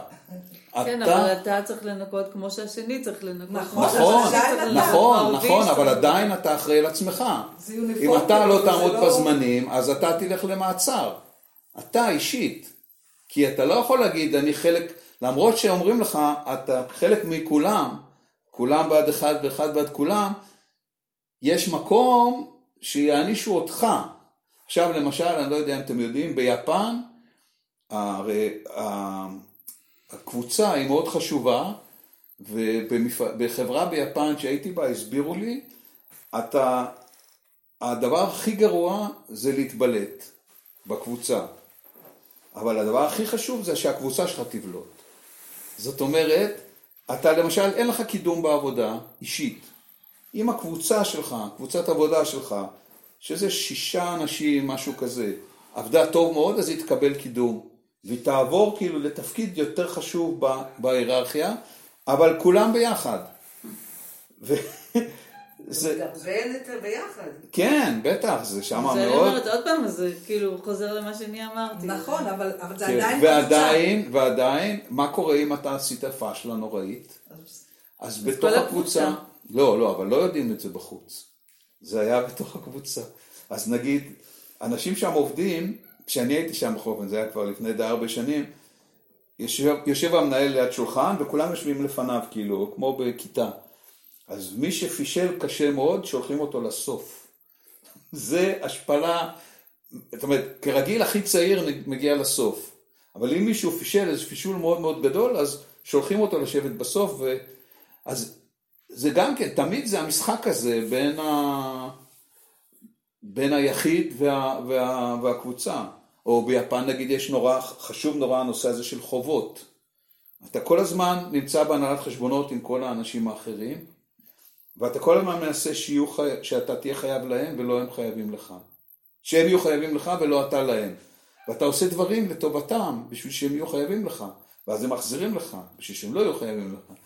כן, אתה- אבל אתה צריך לנקות כמו שהשני צריך לנקות. נכון, נכון, נכון, נכון, אבל. עדיין אתה אחראי על עצמך. זה אם אתה לא תעמוד לא- בזמנים, אז אתה תלך למעצר. אתה אישית. כי אתה לא יכול להגיד, אני חלק, למרות שאומרים לך, אתה חלק מכולם, כולם בעד אחד ואחד בעד כולם, יש מקום שיענישו אותך. עכשיו למשל, אני לא יודע אם אתם יודעים, ביפן, הרי הקבוצה היא מאוד חשובה, ובחברה ביפן שהייתי בה הסבירו לי, אתה, הדבר הכי גרוע זה להתבלט בקבוצה, אבל הדבר הכי חשוב זה שהקבוצה שלך תבלוט. זאת אומרת, אתה למשל אין לך קידום בעבודה אישית. אם הקבוצה שלך, קבוצת עבודה שלך, שזה שישה אנשים, משהו כזה, עבדה טוב מאוד, אז היא תקבל קידום. והיא תעבור כאילו לתפקיד יותר חשוב ב- בהיררכיה, אבל כולם ביחד. ו... זה, זה את ביחד. כן, בטח, זה שמה אז אני מאוד... אומרת עוד פעם, זה כאילו חוזר למה שאני אמרתי. נכון, אבל אבל זה כן, עדיין... ועדיין, ועדיין, מה קורה אם אתה עשית פשלה נוראית? קבוצה. אז בתוך הקבוצה. לא, לא, אבל לא יודעים את זה בחוץ. זה היה בתוך הקבוצה. אז נגיד, אנשים שם עובדים, כשאני הייתי שם בכל אופן, זה היה כבר לפני די הרבה שנים, יושב, יושב המנהל ליד שולחן וכולם יושבים לפניו, כאילו, כמו בכיתה. אז מי שפישל קשה מאוד, שולחים אותו לסוף. זה השפלה, זאת אומרת, כרגיל הכי צעיר מגיע לסוף. אבל אם מישהו פישל איזה פישול מאוד מאוד גדול, אז שולחים אותו לשבת בסוף, ו... אז זה גם כן, תמיד זה המשחק הזה בין, ה... בין היחיד וה... וה... והקבוצה. או ביפן נגיד יש נורא, חשוב נורא הנושא הזה של חובות. אתה כל הזמן נמצא בהנהלת חשבונות עם כל האנשים האחרים, ואתה כל הזמן מנסה שיהיו חי... שאתה תהיה חייב להם ולא הם חייבים לך. שהם יהיו חייבים לך ולא אתה להם. ואתה עושה דברים לטובתם בשביל שהם יהיו חייבים לך, ואז הם מחזירים לך בשביל שהם לא יהיו חייבים לך.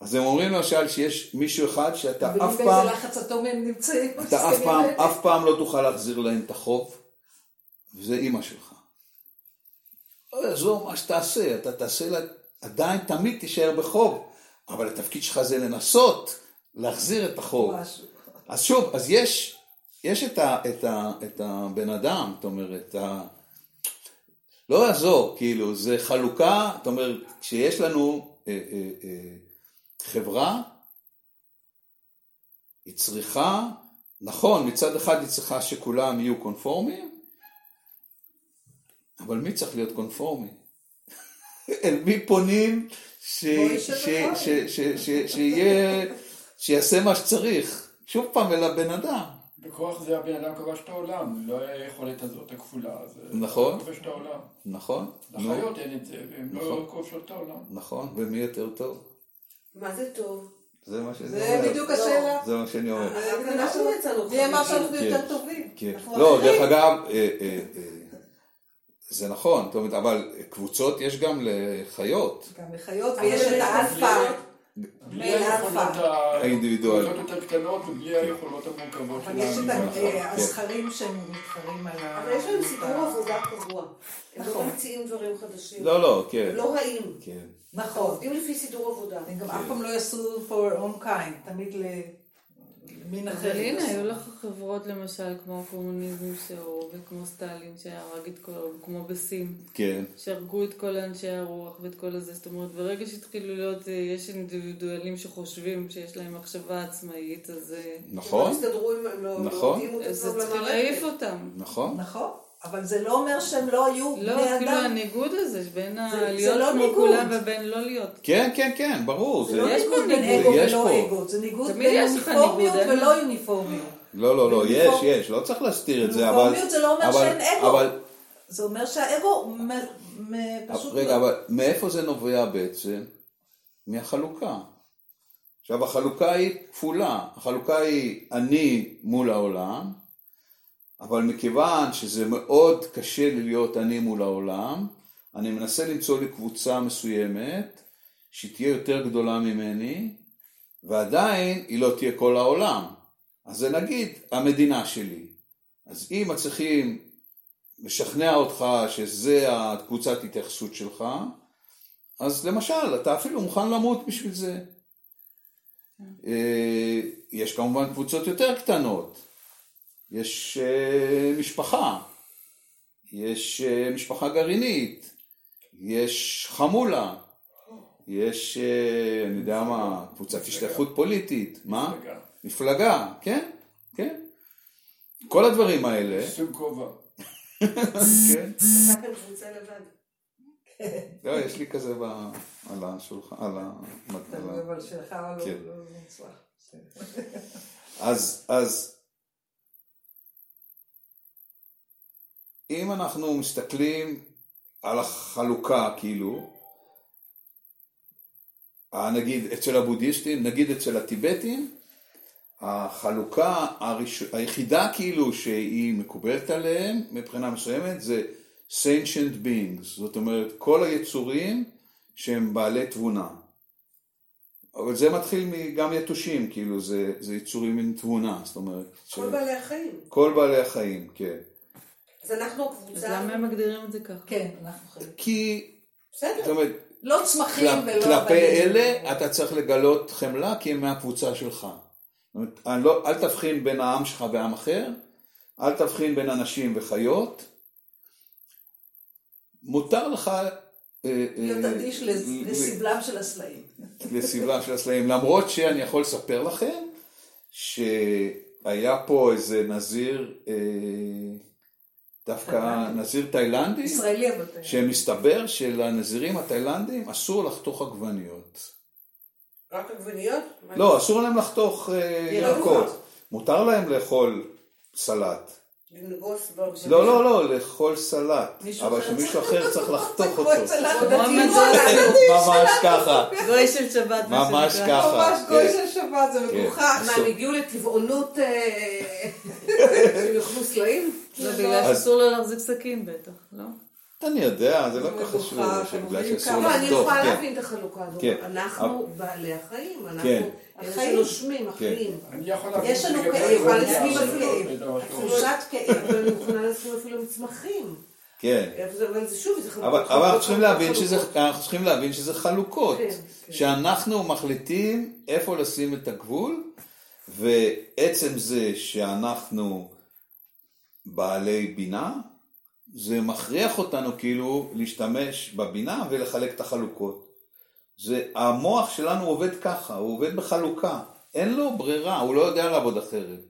אז הם אומרים למשל שיש מישהו אחד שאתה אף פעם. אתה אף פעם, אף פעם לא תוכל להחזיר להם את החוב, וזה אימא שלך. לא יעזור מה שתעשה, אתה תעשה לה, עדיין תמיד תישאר בחוב, אבל התפקיד שלך זה לנסות להחזיר את החוב. משהו. אז שוב, אז יש, יש את, ה, את, ה, את הבן אדם, זאת אומרת, ה... לא יעזור, כאילו, זה חלוקה, זאת אומרת, כשיש לנו אה, אה, אה, חברה, היא צריכה, נכון, מצד אחד היא צריכה שכולם יהיו קונפורמיים, אבל מי צריך להיות קונפורמי? אל מי פונים ש, בואי ש, שבחיים. ש, ש, ש, שיהיה, שיעשה מה שצריך. שוב פעם, אל הבן אדם. בכוח זה הבן אדם כבש את העולם, לא היה היכולת הזאת הכפולה. זה נכון. כובש את העולם. נכון? לחיות אין את זה, והן לא נכון. כובשות את העולם. נכון, ומי יותר טוב? מה זה טוב? זה מה שאני זה אומר. בדיוק השאלה. זה מה שאני אומר. אנחנו יצאנו מי אמר שאנחנו חריגים. יותר כן. טובים? כן. לא. דרך אגב, אה, אה, אה, זה נכון, זאת אומרת, אבל קבוצות יש גם לחיות. גם לחיות, ויש יש את האלפא. בלי היכולות אלפא. האינדיבידואליות. הקבוצות יותר קטנות ובלי היכולות המורכבות אבל יש את אה, הזכרים שהם מתחרים על ה... אבל יש להם סיפור עבודה קבוע. הם לא נכון. ממציאים דברים חדשים. לא, לא, כן. לא רעים. כן. נכון. עובדים לפי סידור עבודה. הם גם אף פעם לא יעשו for own kind, תמיד למין אחר. אבל הנה, היו לך חברות למשל כמו הקומוניזם שהראו, וכמו סטלין שהרג את כל, כמו בסין, כן. שהרגו את כל אנשי הרוח ואת כל הזה, זאת אומרת, ברגע שהתחילו להיות, אה, יש אינדיבידואלים שחושבים שיש להם מחשבה עצמאית, אז אה, הם לא נכון, הסתדרו עם... הם לא נכון. לא את אז עצמם צריך. להעיף אותם. נכון. נכון, אבל זה לא אומר שהם לא היו לא, בני כאילו אדם. הניגוד הזה, בין זה להיות לא כמו ניגוד. כולם ובין לא להיות. כן, כן, כן, ברור. זה לא זה- יש ניגוד בין אגו ולא פה. אגו, זה ניגוד בין אוניפורמיות ולא יוניפורמיות. לא, לא, לא, יש, יש, לא צריך להסתיר את זה, אבל... יוניפורמיות זה לא אומר אבל- שאין אגו. זה אומר שהאגו פשוט רגע, לא. אבל מאיפה זה נובע בעצם? מהחלוקה. עכשיו, החלוקה היא כפולה. החלוקה היא אני מול העולם, אבל מכיוון שזה מאוד קשה לי להיות אני מול העולם, אני מנסה למצוא לי קבוצה מסוימת שתהיה יותר גדולה ממני, ועדיין היא לא תהיה כל העולם. אז זה נגיד המדינה שלי. אז אם מצליחים לשכנע אותך שזה הקבוצת התייחסות שלך, אז למשל, אתה אפילו מוכן למות בשביל זה. אה, יש כמובן קבוצות יותר קטנות. יש אה, משפחה, יש אה, משפחה גרעינית, יש חמולה, יש, אה, אני יודע מה, קבוצת השתייכות פוליטית, מה? מפלגה, כן, כן. כל הדברים האלה, סוג כובע. כן. לא, יש לי כזה ב... על השולחן, על ה... אתה על אם אנחנו מסתכלים על החלוקה, כאילו, אה, נגיד אצל הבודהיסטים, נגיד אצל הטיבטים, החלוקה הראש... היחידה כאילו שהיא מקובלת עליהם מבחינה מסוימת זה sentient beings, זאת אומרת כל היצורים שהם בעלי תבונה. אבל זה מתחיל גם יתושים, כאילו זה, זה יצורים עם תבונה, זאת אומרת, ש... כל בעלי החיים. כל בעלי החיים, כן. אז אנחנו אז הקבוצה... למה הם מגדירים את זה ככה? כן, אנחנו חלק. כי, זאת בסדר. אומרת, לא צמחים ולא... כלפי. אלה אתה צריך לגלות חמלה כי הם מהקבוצה שלך. זאת אומרת, לא, אל תבחין בין העם שלך ועם אחר, אל תבחין בין אנשים וחיות. מותר לך אה, להיות אה, אדיש ל- לסבלם של הסלעים. *laughs* לסבלם של הסלעים, למרות שאני יכול לספר לכם שהיה פה איזה נזיר, אה, דווקא נזיר תאילנדי, ישראלי אבל... שמסתבר שלנזירים התאילנדים אסור לחתוך עגבניות. רק עגבניות? לא, אסור להם לחתוך אה, ירקות. מותר להם לאכול סלט. לנגוס בעגבניות? לא, לא, לא, לאכול סלט. אבל שמישהו אחר צריך לחתוך אותו. כמו המדוד, ממש ככה. גוי של שבת, מה ממש. ככה. ממש גוי כן. של שבת, זה כן. מגוחך. מה, הם הגיעו לטבעונות אה, *laughs* שהם יאכלו סלעים? לא, בגלל שאסור לו להחזיק סכין בטח, לא? אני יודע, זה לא כל כך חשוב, בגלל שאסור. לא, אני. יכולה כן. להבין את החלוקה הזאת. כן. אנחנו בעלי החיים, אנחנו כן. אלה החיים. שנושמים, החיים. אני יכול להבין יש לנו כאב, את הדבר שלו. תחושת כאב. אבל אני מוכנה להסכים אפילו עם צמחים. כן. אבל זה שוב, זה חלוקות. אבל, אבל אנחנו צריכים להבין חלוקות. שזה, אנחנו צריכים להבין שזה חלוקות. שאנחנו מחליטים איפה לשים את הגבול, ועצם זה שאנחנו בעלי בינה, זה מכריח אותנו כאילו להשתמש בבינה ולחלק את החלוקות. זה, המוח שלנו עובד ככה, הוא עובד בחלוקה. אין לו ברירה, הוא לא יודע לעבוד אחרת.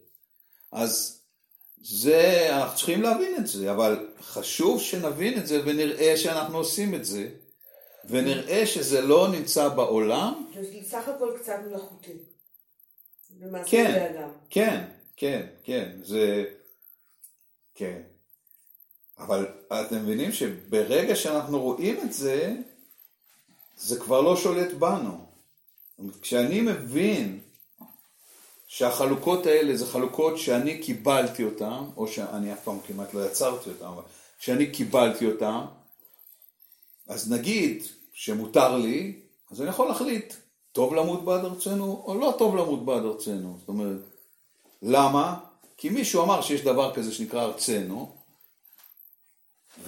אז זה, אנחנו צריכים להבין את זה, אבל חשוב שנבין את זה ונראה שאנחנו עושים את זה, ונראה שזה לא נמצא בעולם, זה סך הכל קצת מלאכותי. כן. כן, כן, כן, זה... כן. אבל אתם מבינים שברגע שאנחנו רואים את זה, זה כבר לא שולט בנו. כשאני מבין שהחלוקות האלה זה חלוקות שאני קיבלתי אותן, או שאני אף פעם כמעט לא יצרתי אותן, אבל כשאני קיבלתי אותן, אז נגיד שמותר לי, אז אני יכול להחליט, טוב למות בעד ארצנו או לא טוב למות בעד ארצנו. זאת אומרת, למה? כי מישהו אמר שיש דבר כזה שנקרא ארצנו,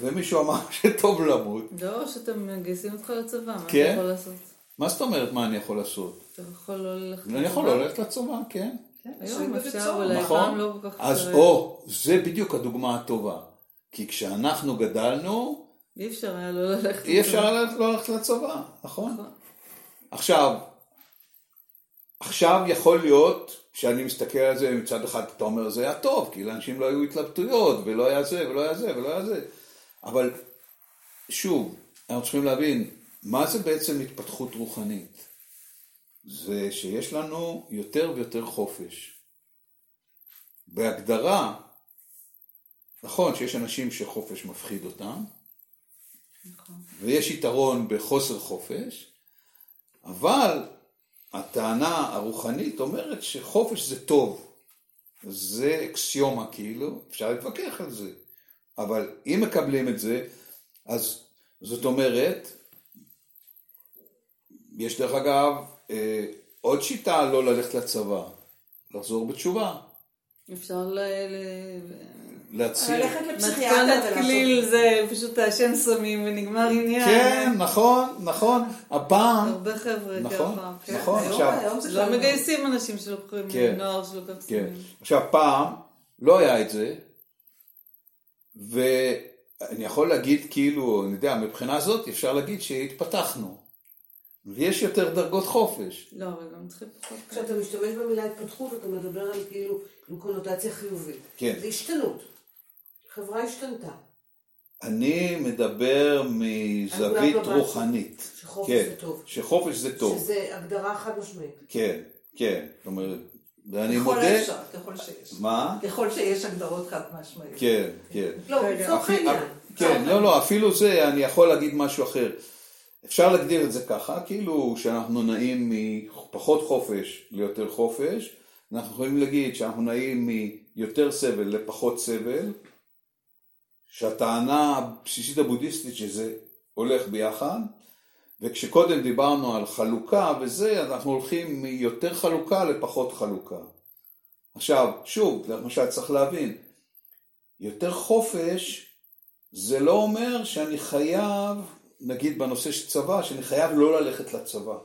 ומישהו אמר *laughs* שטוב למות. לא, שאתם מגייסים אותך לצבא, מה אתה כן. יכול לעשות? מה זאת אומרת מה אני יכול לעשות? אתה יכול לא ללכת אני יכול לא ללכת לצבא, כן. כן, היום אפשר. אולי נכון? פעם לא כל כך... אז. או, זה בדיוק הדוגמה הטובה. כי כשאנחנו גדלנו, אי אפשר היה לא ללכת אי לצבא. אפשר ללכת לא ללכת לצבא, נכון? נכון. עכשיו, עכשיו יכול להיות שאני מסתכל על זה מצד אחד אתה אומר זה היה טוב, כי לאנשים לא היו התלבטויות, ולא היה זה, ולא היה זה, ולא היה זה. אבל שוב, אנחנו צריכים להבין, מה זה בעצם התפתחות רוחנית? זה שיש לנו יותר ויותר חופש. בהגדרה, נכון שיש אנשים שחופש מפחיד אותם, נכון. ויש יתרון בחוסר חופש, אבל הטענה הרוחנית אומרת שחופש זה טוב. זה אקסיומה כאילו, אפשר להתווכח על זה. אבל אם מקבלים את זה, אז זאת אומרת, יש דרך אגב אה, עוד שיטה לא ללכת לצבא, לחזור בתשובה, אפשר ל... ל- להציל. ללכת לפסיכיאטר מתכונת ולעשות... כליל זה פשוט תעשן סמים ונגמר עניין. כן, נכון, נכון. הפעם, הרבה חבר'ה נכון, ככה. כן. נכון. עכשיו- לא. מגייסים אנשים שלוקחים כן. נוער שלוקח כן. סמים. עכשיו פעם לא היה את זה, ואני יכול להגיד כאילו, אני יודע, מבחינה זאת אפשר להגיד שהתפתחנו. ויש יותר דרגות חופש. לא, אבל גם צריכים פחות. כשאתה משתמש במילה התפתחות, אתה מדבר על כאילו עם קונוטציה חיובית. כן. זה השתנות. חברה השתנתה. אני מדבר מזווית רוחנית. שחופש כן, זה טוב. שחופש זה טוב. שזה הגדרה חד משמעית. כן, כן. זאת אומרת, ואני ככל מודה... האפשר, ככל שיש. מה? ככל שיש הגדרות חד משמעיות. כן, כן. לא, לצורך העניין. כן, לא, לא, אפילו זה, אני יכול להגיד משהו אחר. אפשר להגדיר את זה ככה, כאילו שאנחנו נעים מפחות חופש ליותר חופש, אנחנו יכולים להגיד שאנחנו נעים מיותר סבל לפחות סבל, שהטענה הבסיסית הבודהיסטית שזה הולך ביחד, וכשקודם דיברנו על חלוקה וזה, אנחנו הולכים מיותר חלוקה לפחות חלוקה. עכשיו, שוב, למשל צריך להבין, יותר חופש זה לא אומר שאני חייב, נגיד בנושא של צבא, שאני חייב לא ללכת לצבא.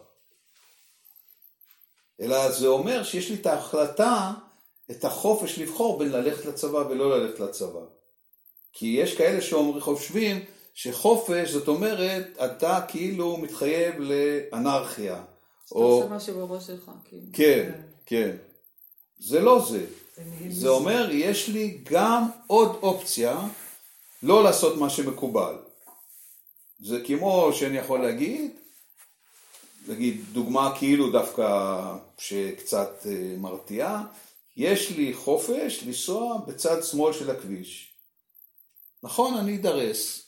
אלא זה אומר שיש לי את ההחלטה, את החופש לבחור בין ללכת לצבא ולא ללכת לצבא. כי יש כאלה שחושבים שחופש זאת אומרת, אתה כאילו מתחייב לאנרכיה. אתה או... עושה משהו בראש שלך, כאילו. כן, כן. זה לא זה. זה אומר, יש לי גם עוד אופציה לא לעשות מה שמקובל. זה כמו שאני יכול להגיד, נגיד דוגמה כאילו דווקא שקצת אה, מרתיעה, יש לי חופש לנסוע בצד שמאל של הכביש. נכון, אני אדרס.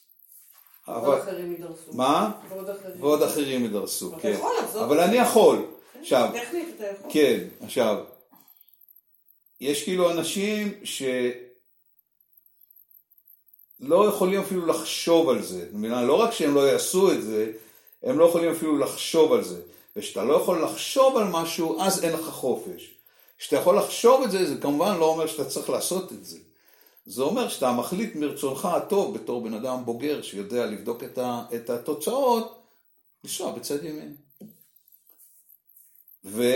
ועוד אבל... אחרים יידרסו. מה? ועוד אחרים. ועוד אחרים ידרסו, כן. אבל אני יכול. עכשיו, טכנית אתה יכול. כן, עכשיו, יש כאילו אנשים שלא יכולים אפילו לחשוב על זה. לא רק שהם לא יעשו את זה, הם לא יכולים אפילו לחשוב על זה. וכשאתה לא יכול לחשוב על משהו, אז אין לך חופש. כשאתה יכול לחשוב את זה, זה כמובן לא אומר שאתה צריך לעשות את זה. זה אומר שאתה מחליט מרצונך הטוב בתור בן אדם בוגר שיודע לבדוק את, ה, את התוצאות, לנסוע בצד ימין. ומה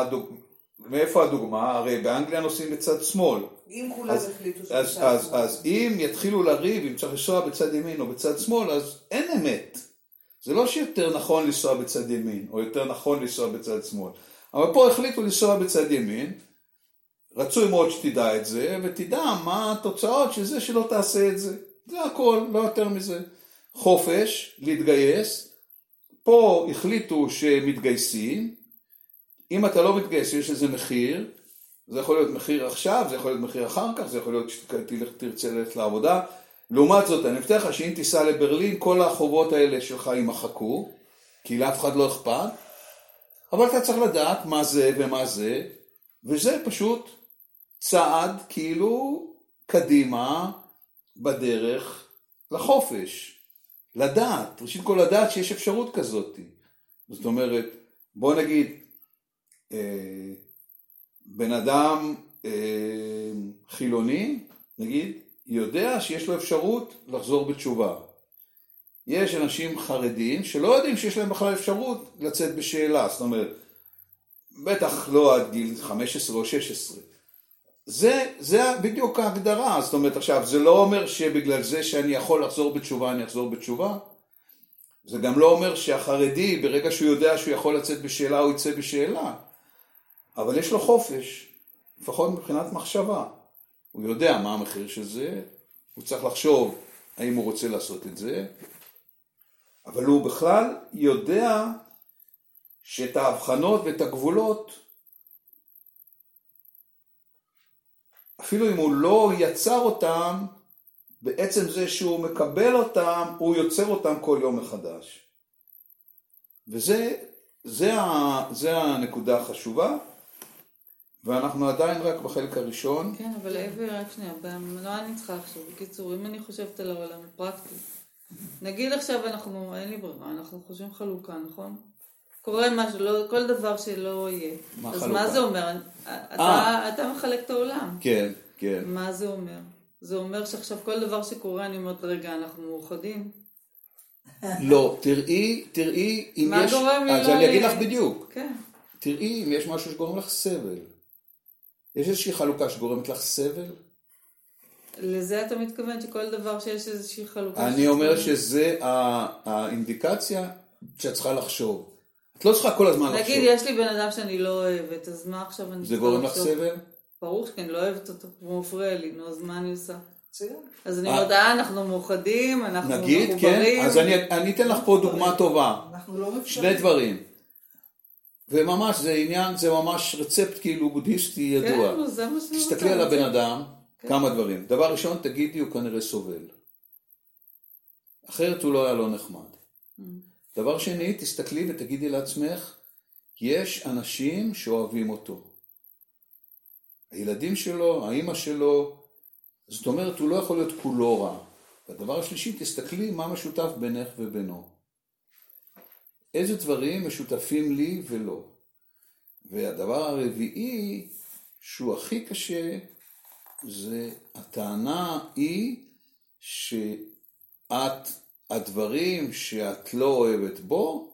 הדוג... מאיפה הדוגמה? הרי באנגליה נוסעים בצד שמאל. אם כולם אז, החליטו אז, שבצד אז, שמאל. אז אם יתחילו לריב אם צריך לנסוע בצד ימין או בצד שמאל, אז אין אמת. זה לא שיותר נכון לנסוע בצד ימין, או יותר נכון לנסוע בצד שמאל. אבל פה החליטו לנסוע בצד ימין, רצוי מאוד שתדע את זה, ותדע מה התוצאות של זה שלא תעשה את זה. זה הכל, לא יותר מזה. חופש, להתגייס, פה החליטו שמתגייסים, אם אתה לא מתגייס, יש לזה מחיר, זה יכול להיות מחיר עכשיו, זה יכול להיות מחיר אחר כך, זה יכול להיות שתרצה ללכת לעבודה. לעומת זאת, אני מבטיח לך שאם תיסע לברלין, כל החובות האלה שלך יימחקו, כי לאף אחד לא אכפת, אבל אתה צריך לדעת מה זה ומה זה, וזה פשוט צעד כאילו קדימה בדרך לחופש. לדעת, ראשית כל לדעת שיש אפשרות כזאת. זאת אומרת, בוא נגיד, אה, בן אדם אה, חילוני, נגיד, יודע שיש לו אפשרות לחזור בתשובה. יש אנשים חרדים שלא יודעים שיש להם בכלל אפשרות לצאת בשאלה, זאת אומרת, בטח לא עד גיל 15 או 16. זה, זה בדיוק ההגדרה, זאת אומרת עכשיו, זה לא אומר שבגלל זה שאני יכול לחזור בתשובה, אני אחזור בתשובה. זה גם לא אומר שהחרדי, ברגע שהוא יודע שהוא יכול לצאת בשאלה, הוא יצא בשאלה. אבל יש לו חופש, לפחות מבחינת מחשבה. הוא יודע מה המחיר של זה, הוא צריך לחשוב האם הוא רוצה לעשות את זה, אבל הוא בכלל יודע שאת ההבחנות ואת הגבולות, אפילו אם הוא לא יצר אותם, בעצם זה שהוא מקבל אותם, הוא יוצר אותם כל יום מחדש. וזה זה, זה הנקודה החשובה. ואנחנו עדיין רק בחלק הראשון. כן, אבל אבי, רק שנייה, במה אני צריכה לחשוב? בקיצור, אם אני חושבת על העולם הפרקטי, נגיד עכשיו אנחנו, אין לי ברירה, אנחנו חושבים חלוקה, נכון? קורה משהו, לא, כל דבר שלא יהיה. מה אז חלוקה? מה זה אומר? אתה, אה. אתה מחלק את העולם. כן, כן. מה זה אומר? זה אומר שעכשיו כל דבר שקורה, אני אומרת, רגע, אנחנו מאוחדים? לא, תראי, תראי אם מה יש... מה גורם לי אז אני אגיד לך בדיוק. כן. תראי אם יש משהו שגורם לך סבל. יש איזושהי חלוקה שגורמת לך סבל? לזה אתה מתכוון שכל דבר שיש איזושהי חלוקה? אני אומר שזה האינדיקציה שאת צריכה לחשוב. את לא צריכה כל הזמן לחשוב. נגיד, יש לי בן אדם שאני לא אוהבת, אז מה עכשיו אני צריכה לחשוב? זה גורם לך סבל? ברור שכן, לא אוהבת אותו, הוא מפריע לי, נו, אז מה אני עושה? אז אני אומרת, אה, אנחנו מאוחדים, אנחנו מחוברים. נגיד, כן, אז אני אתן לך פה דוגמה טובה. לא שני דברים. וממש זה עניין, זה ממש רצפט כאילו בודהיסטי ידוע. כן, זה מה שאני רוצה. תסתכלי על הבן אדם, כן. כמה דברים. דבר ראשון, תגידי, הוא כנראה סובל. אחרת הוא לא היה לא נחמד. דבר שני, תסתכלי ותגידי לעצמך, יש אנשים שאוהבים אותו. הילדים שלו, האימא שלו, זאת אומרת, הוא לא יכול להיות כולו רע. והדבר השלישי, תסתכלי מה משותף בינך ובינו. איזה דברים משותפים לי ולא. והדבר הרביעי, שהוא הכי קשה, זה הטענה היא שאת, הדברים שאת לא אוהבת בו,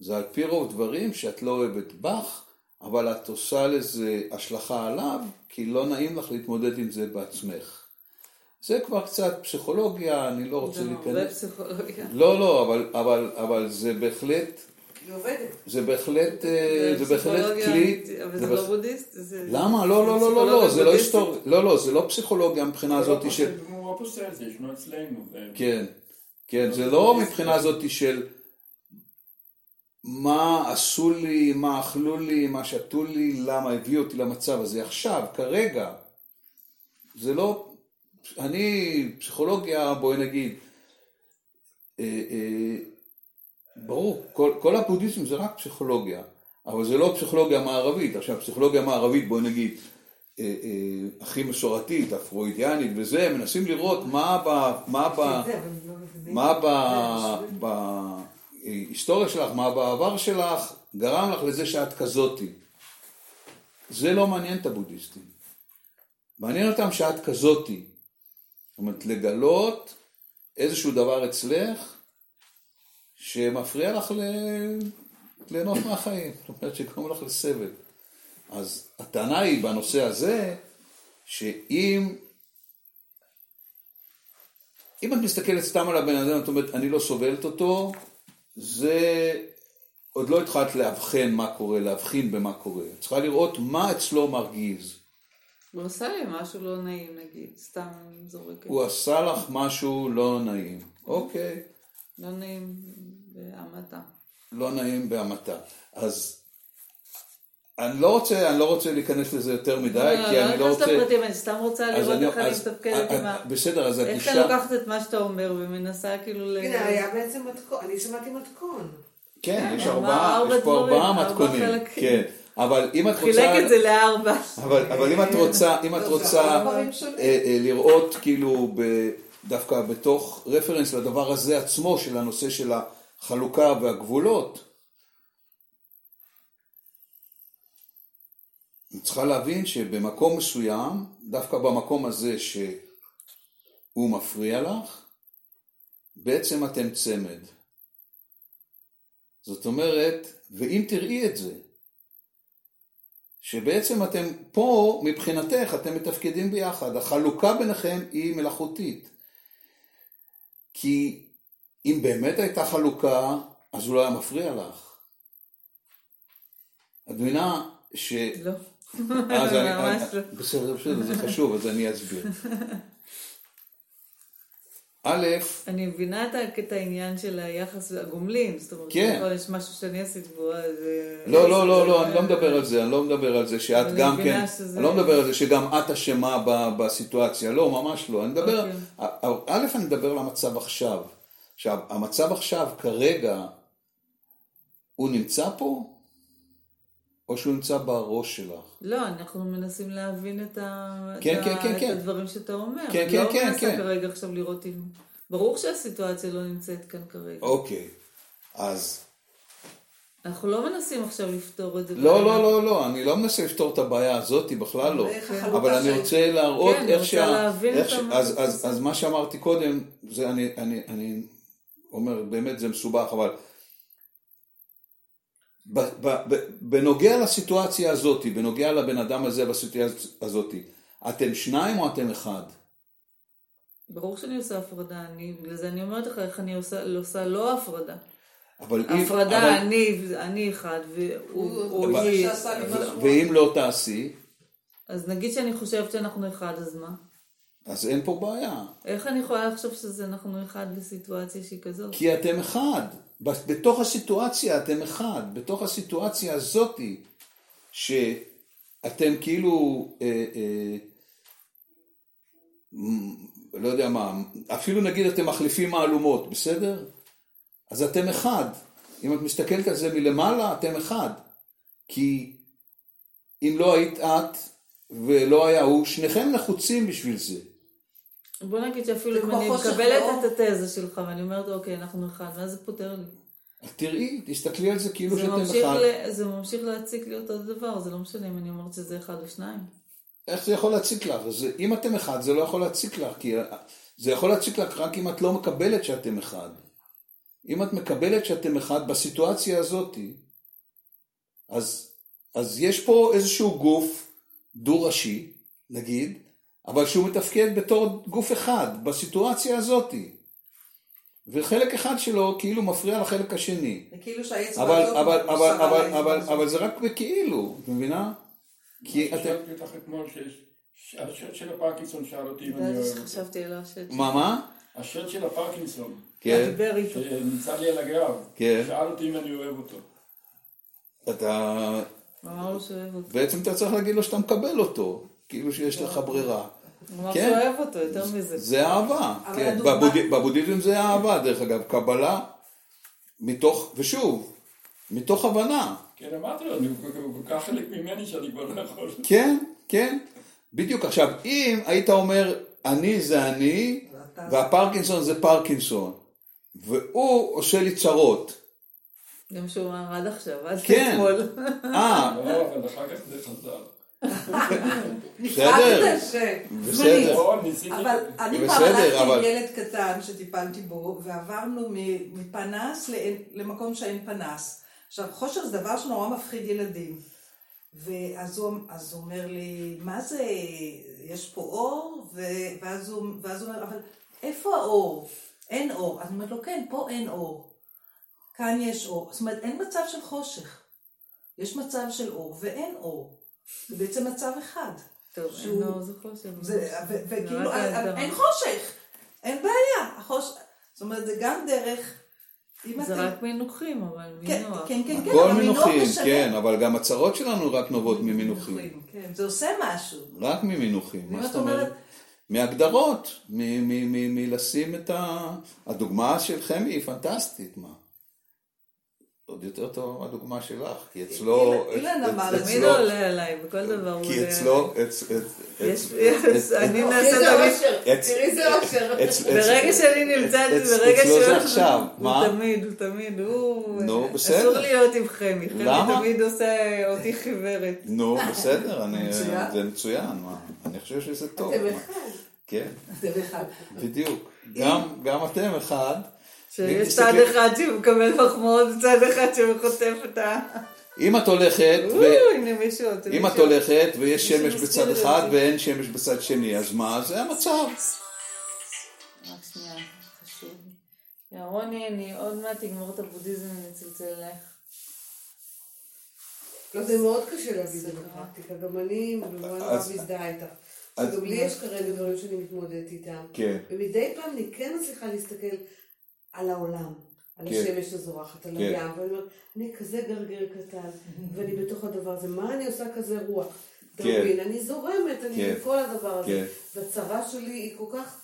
זה על פי רוב דברים שאת לא אוהבת בך, אבל את עושה לזה השלכה עליו, כי לא נעים לך להתמודד עם זה בעצמך. זה כבר קצת פסיכולוגיה, אני לא רוצה להיכנס. זה הרבה פסיכולוגיה. לא, לא, אבל, אבל, אבל זה בהחלט... היא עובדת. זה בהחלט, אה, זה בהחלט כלי. אבל זה לא בודהיסט? למה? לא, לא, לא, לא, לא, זה לא היסטוריה. לא, לא, זה לא פסיכולוגיה מבחינה הזאת של... הוא רק עושה את זה, ישנו אצלנו. כן, כן, זה לא מבחינה הזאת של... מה עשו לי, מה אכלו לי, מה שתו לי, למה הביאו אותי למצב הזה עכשיו, כרגע. זה לא, אני, פסיכולוגיה, בואי נגיד, אה, אה, ברור, כל, כל הבודהיזם זה רק פסיכולוגיה, אבל זה לא פסיכולוגיה מערבית. עכשיו, פסיכולוגיה מערבית, בואי נגיד, הכי מסורתית, הפרוידיאנית וזה, מנסים לראות מה ב... מה ב... מה ב... בהיסטוריה שלך, מה בעבר שלך, גרם לך לזה שאת כזאתי. זה לא מעניין את הבודהיסטים. מעניין אותם שאת כזאתי. זאת אומרת, לגלות איזשהו דבר אצלך שמפריע לך ליהנות מהחיים, זאת אומרת שגורם לך לסבל. אז הטענה היא בנושא הזה, שאם אם את מסתכלת סתם על הבן אדם, את אומרת, אני לא סובלת אותו, זה עוד לא התחלת לאבחן מה קורה, להבחין במה קורה. את צריכה לראות מה אצלו מרגיז. הוא עשה לי משהו לא נעים נגיד, סתם זורקת. הוא עשה לך משהו לא נעים, אוקיי. לא נעים בהמתה. לא נעים בהמתה. אז אני לא רוצה, אני לא רוצה להיכנס לזה יותר מדי, כי אני לא לא נכנס רוצה... לפרטים, אני סתם רוצה אז לראות אני- איך אני אז- מתפקדת אה, עם ה... בסדר, אז איך אני הגישה... לוקחת את מה שאתה אומר ומנסה כאילו ל... הנה, היה בעצם מתכון, אני שמעתי מתכון. כן, יש ארבעה, ארבע יש פה דברים, ארבעה ארבע מתכונים. כן, אבל אם את חילק רוצה... את זה לארבע. אבל, אבל אם את רוצה, אם את זה רוצה. אה, אה, לראות כאילו ב, דווקא בתוך רפרנס לדבר הזה עצמו של הנושא של החלוקה והגבולות, את צריכה להבין שבמקום מסוים, דווקא במקום הזה שהוא מפריע לך, בעצם אתם צמד. זאת אומרת, ואם תראי את זה, שבעצם אתם פה, מבחינתך, אתם מתפקדים ביחד. החלוקה ביניכם היא מלאכותית. כי אם באמת הייתה חלוקה, אז הוא לא היה מפריע לך. את מבינה ש... לא. אז אני- *laughs* ממש אני- לא. בסדר, בסדר, זה חשוב, אז אני אסביר. א', אני מבינה את העניין של היחס הגומלין, זאת אומרת, כן. כל יש משהו שאני עשיתי בו, אז... אה, לא, לא, לא, לא, אני לא מדבר על זה, אני לא מדבר על זה שאת גם כן, שזה- אני לא מדבר על זה שגם את אשמה בסיטואציה, לא, ממש לא. אני מדבר, אוקיי. א', אני מדבר על המצב עכשיו. עכשיו, המצב עכשיו, כרגע, הוא נמצא פה, או שהוא נמצא בראש שלך? לא, אנחנו מנסים להבין את ה- כן, את כן, ה- כן, את כן. הדברים שאתה אומר. כן, אני כן, לא כן, מנסה כן. כרגע עכשיו לראות אם... ברור שהסיטואציה לא נמצאת כאן כרגע. אוקיי, אז... אנחנו לא מנסים עכשיו לפתור את זה. לא, כרגע. לא, לא, לא, אני לא מנסה לפתור את הבעיה הזאת, בכלל לא. אבל אני רוצה להראות כן, אני איך רוצה שה... להבין איך את ש- אז- אז-. אז מה שאמרתי קודם, זה אני, אני, אני אומר, באמת זה מסובך, אבל בנוגע לסיטואציה הזאת, בנוגע לבן אדם הזה בסיטואציה הזאת, אתם שניים או אתם אחד? ברור שאני עושה הפרדה, אני, בגלל זה אני אומרת לך איך אני עושה, לא עושה לא הפרדה. אבל אם... הפרדה, אבל- אני, אני אחד, והוא הוא- הוא הוא היא. ואם לא תעשי, אז נגיד שאני חושבת שאנחנו אחד, אז מה? אז אין פה בעיה. איך אני יכולה לחשוב שזה אנחנו אחד בסיטואציה שהיא כזאת? כי אתם אחד. בתוך הסיטואציה אתם אחד. בתוך הסיטואציה הזאתי, שאתם כאילו, אה, אה, לא יודע מה, אפילו נגיד אתם מחליפים מהלומות, בסדר? אז אתם אחד. אם את מסתכלת על זה מלמעלה, אתם אחד. כי אם לא היית את ולא היה הוא, שניכם נחוצים בשביל זה. בוא נגיד שאפילו אם אני מקבלת לאור. את התזה שלך ואני אומרת אוקיי אנחנו אחד, מה זה פותר לי? אז תראי, תסתכלי על זה כאילו זה שאתם אחד. ל- זה ממשיך להציק לי אותו דבר, זה לא משנה אם אני אומרת שזה אחד או שניים. איך זה יכול להציק לך? זה, אם אתם אחד, זה לא יכול להציק לך, כי זה יכול להציק לך רק אם את לא מקבלת שאתם אחד. אם את מקבלת שאתם אחד בסיטואציה הזאת, אז, אז יש פה איזשהו גוף דו-ראשי, נגיד, אבל שהוא מתפקד בתור גוף אחד בסיטואציה הזאת. וחלק אחד שלו כאילו מפריע לחלק השני. זה כאילו שהאצבע אבל, הזאת אבל, אבל, אבל, אבל. אבל זה רק בכאילו, את מבינה? כי אתם... חשבתי אותך אתמול שהשט של הפרקינסון שאל אותי אם אני אוהב אותו. שחשבתי על שלו. מה, מה? השט של הפרקינסון, כן. שנמצא לי על הגב, כן. שאל אותי אם אני אוהב אותו. אתה... אותו. בעצם אתה צריך להגיד לו שאתה מקבל אותו, כאילו שיש לך ברירה. הוא אמר כן. אוהב אותו, יותר מזה. זה אהבה. כן. הדוגמה- בבוד- בבודהיזם זה אהבה, דרך אגב. קבלה מתוך, ושוב, מתוך הבנה. כן, אמרתי לו, הוא כל כך חלק ממני שאני כבר לא יכול. כן, כן. בדיוק. עכשיו, אם היית אומר, אני זה אני, והפרקינסון זה פרקינסון, והוא עושה לי צרות. גם שהוא אמר עד עכשיו, עד כן. אתמול. אה, לא, אבל אחר כך זה חזר. *laughs* בסדר. בסדר. אבל אני פעם הלכתי עם ילד קטן שטיפלתי בו, ועברנו מ- מפנס למקום שאין פנס. עכשיו, חושך זה דבר שנורא מפחיד ילדים. ואז הוא, אז הוא אומר לי, מה זה, יש פה אור? ו, ואז, הוא, ואז הוא אומר, אבל איפה האור? אין אור. אז אני אומרת לו, כן, פה אין אור. כאן יש אור. זאת אומרת, אין מצב של חושך. יש מצב של אור ואין אור. זה בעצם מצב אחד. טוב, אין שהוא- לו זה חושב. זה, ו- וכאילו, אה, הגדרה. אין חושך, אין בעיה. החוש... זאת אומרת, זה גם דרך זה אתם- רק מינוחים, אבל כן, מינוח. כן, כן, כן, הכל אבל מינוח מינוחים, משנה. כן, אבל גם הצרות שלנו רק נובעות ממינוחים. כן, זה עושה משהו. רק ממינוחים, מה את זאת אומרת? מהגדרות, מ- מ- מ- מלשים את ה... הדוגמה של חמי היא פנטסטית, מה? עוד יותר טוב הדוגמה שלך, כי אצלו... אילן- אמר, תמיד הוא עולה עליי, בכל דבר הוא כי אצלו... אני נעשה תמיד... תראי איזה אושר. ברגע שאני נמצאת, ברגע אצלו זה שהוא... עכשיו, מה? הוא תמיד, הוא תמיד, הוא... נו, אסור בסדר. להיות עם חמי, חמי למה? תמיד עושה אותי חיוורת. נו, בסדר. זה מצוין? אני חושב שזה טוב. אתם? אחד. כן, זה אחד. בדיוק. גם- גם אתם אחד. שיש צד אחד שמקבל מחמאות וצד אחד שחוטף את ה... אם את הולכת, ו- הנה מישהו, אם את. הולכת ויש שמש בצד אחד. ואין שמש בצד שני, אז מה? זה המצב. רק שנייה, חשוב. יא רוני, אני עוד מעט אגמור את הבודהיזם ואני אצלצל אליך. לא, זה מאוד קשה להגיד את זה בפרקטיקה, גם אני במובן רב אז- מזדהה איתך. גם לי יש כרגע דברים שאני מתמודדת איתם. כן. ומדי פעם אני כן מצליחה להסתכל על העולם, על כן. השמש הזורחת, על כן. הים, ואני אומרת, אני כזה גרגר קטן, *laughs* ואני בתוך הדבר הזה, מה אני עושה כזה רוח? אתה כן. מבין? אני זורמת, אני כן. בכל הדבר הזה. כן. והצרה שלי היא כל כך,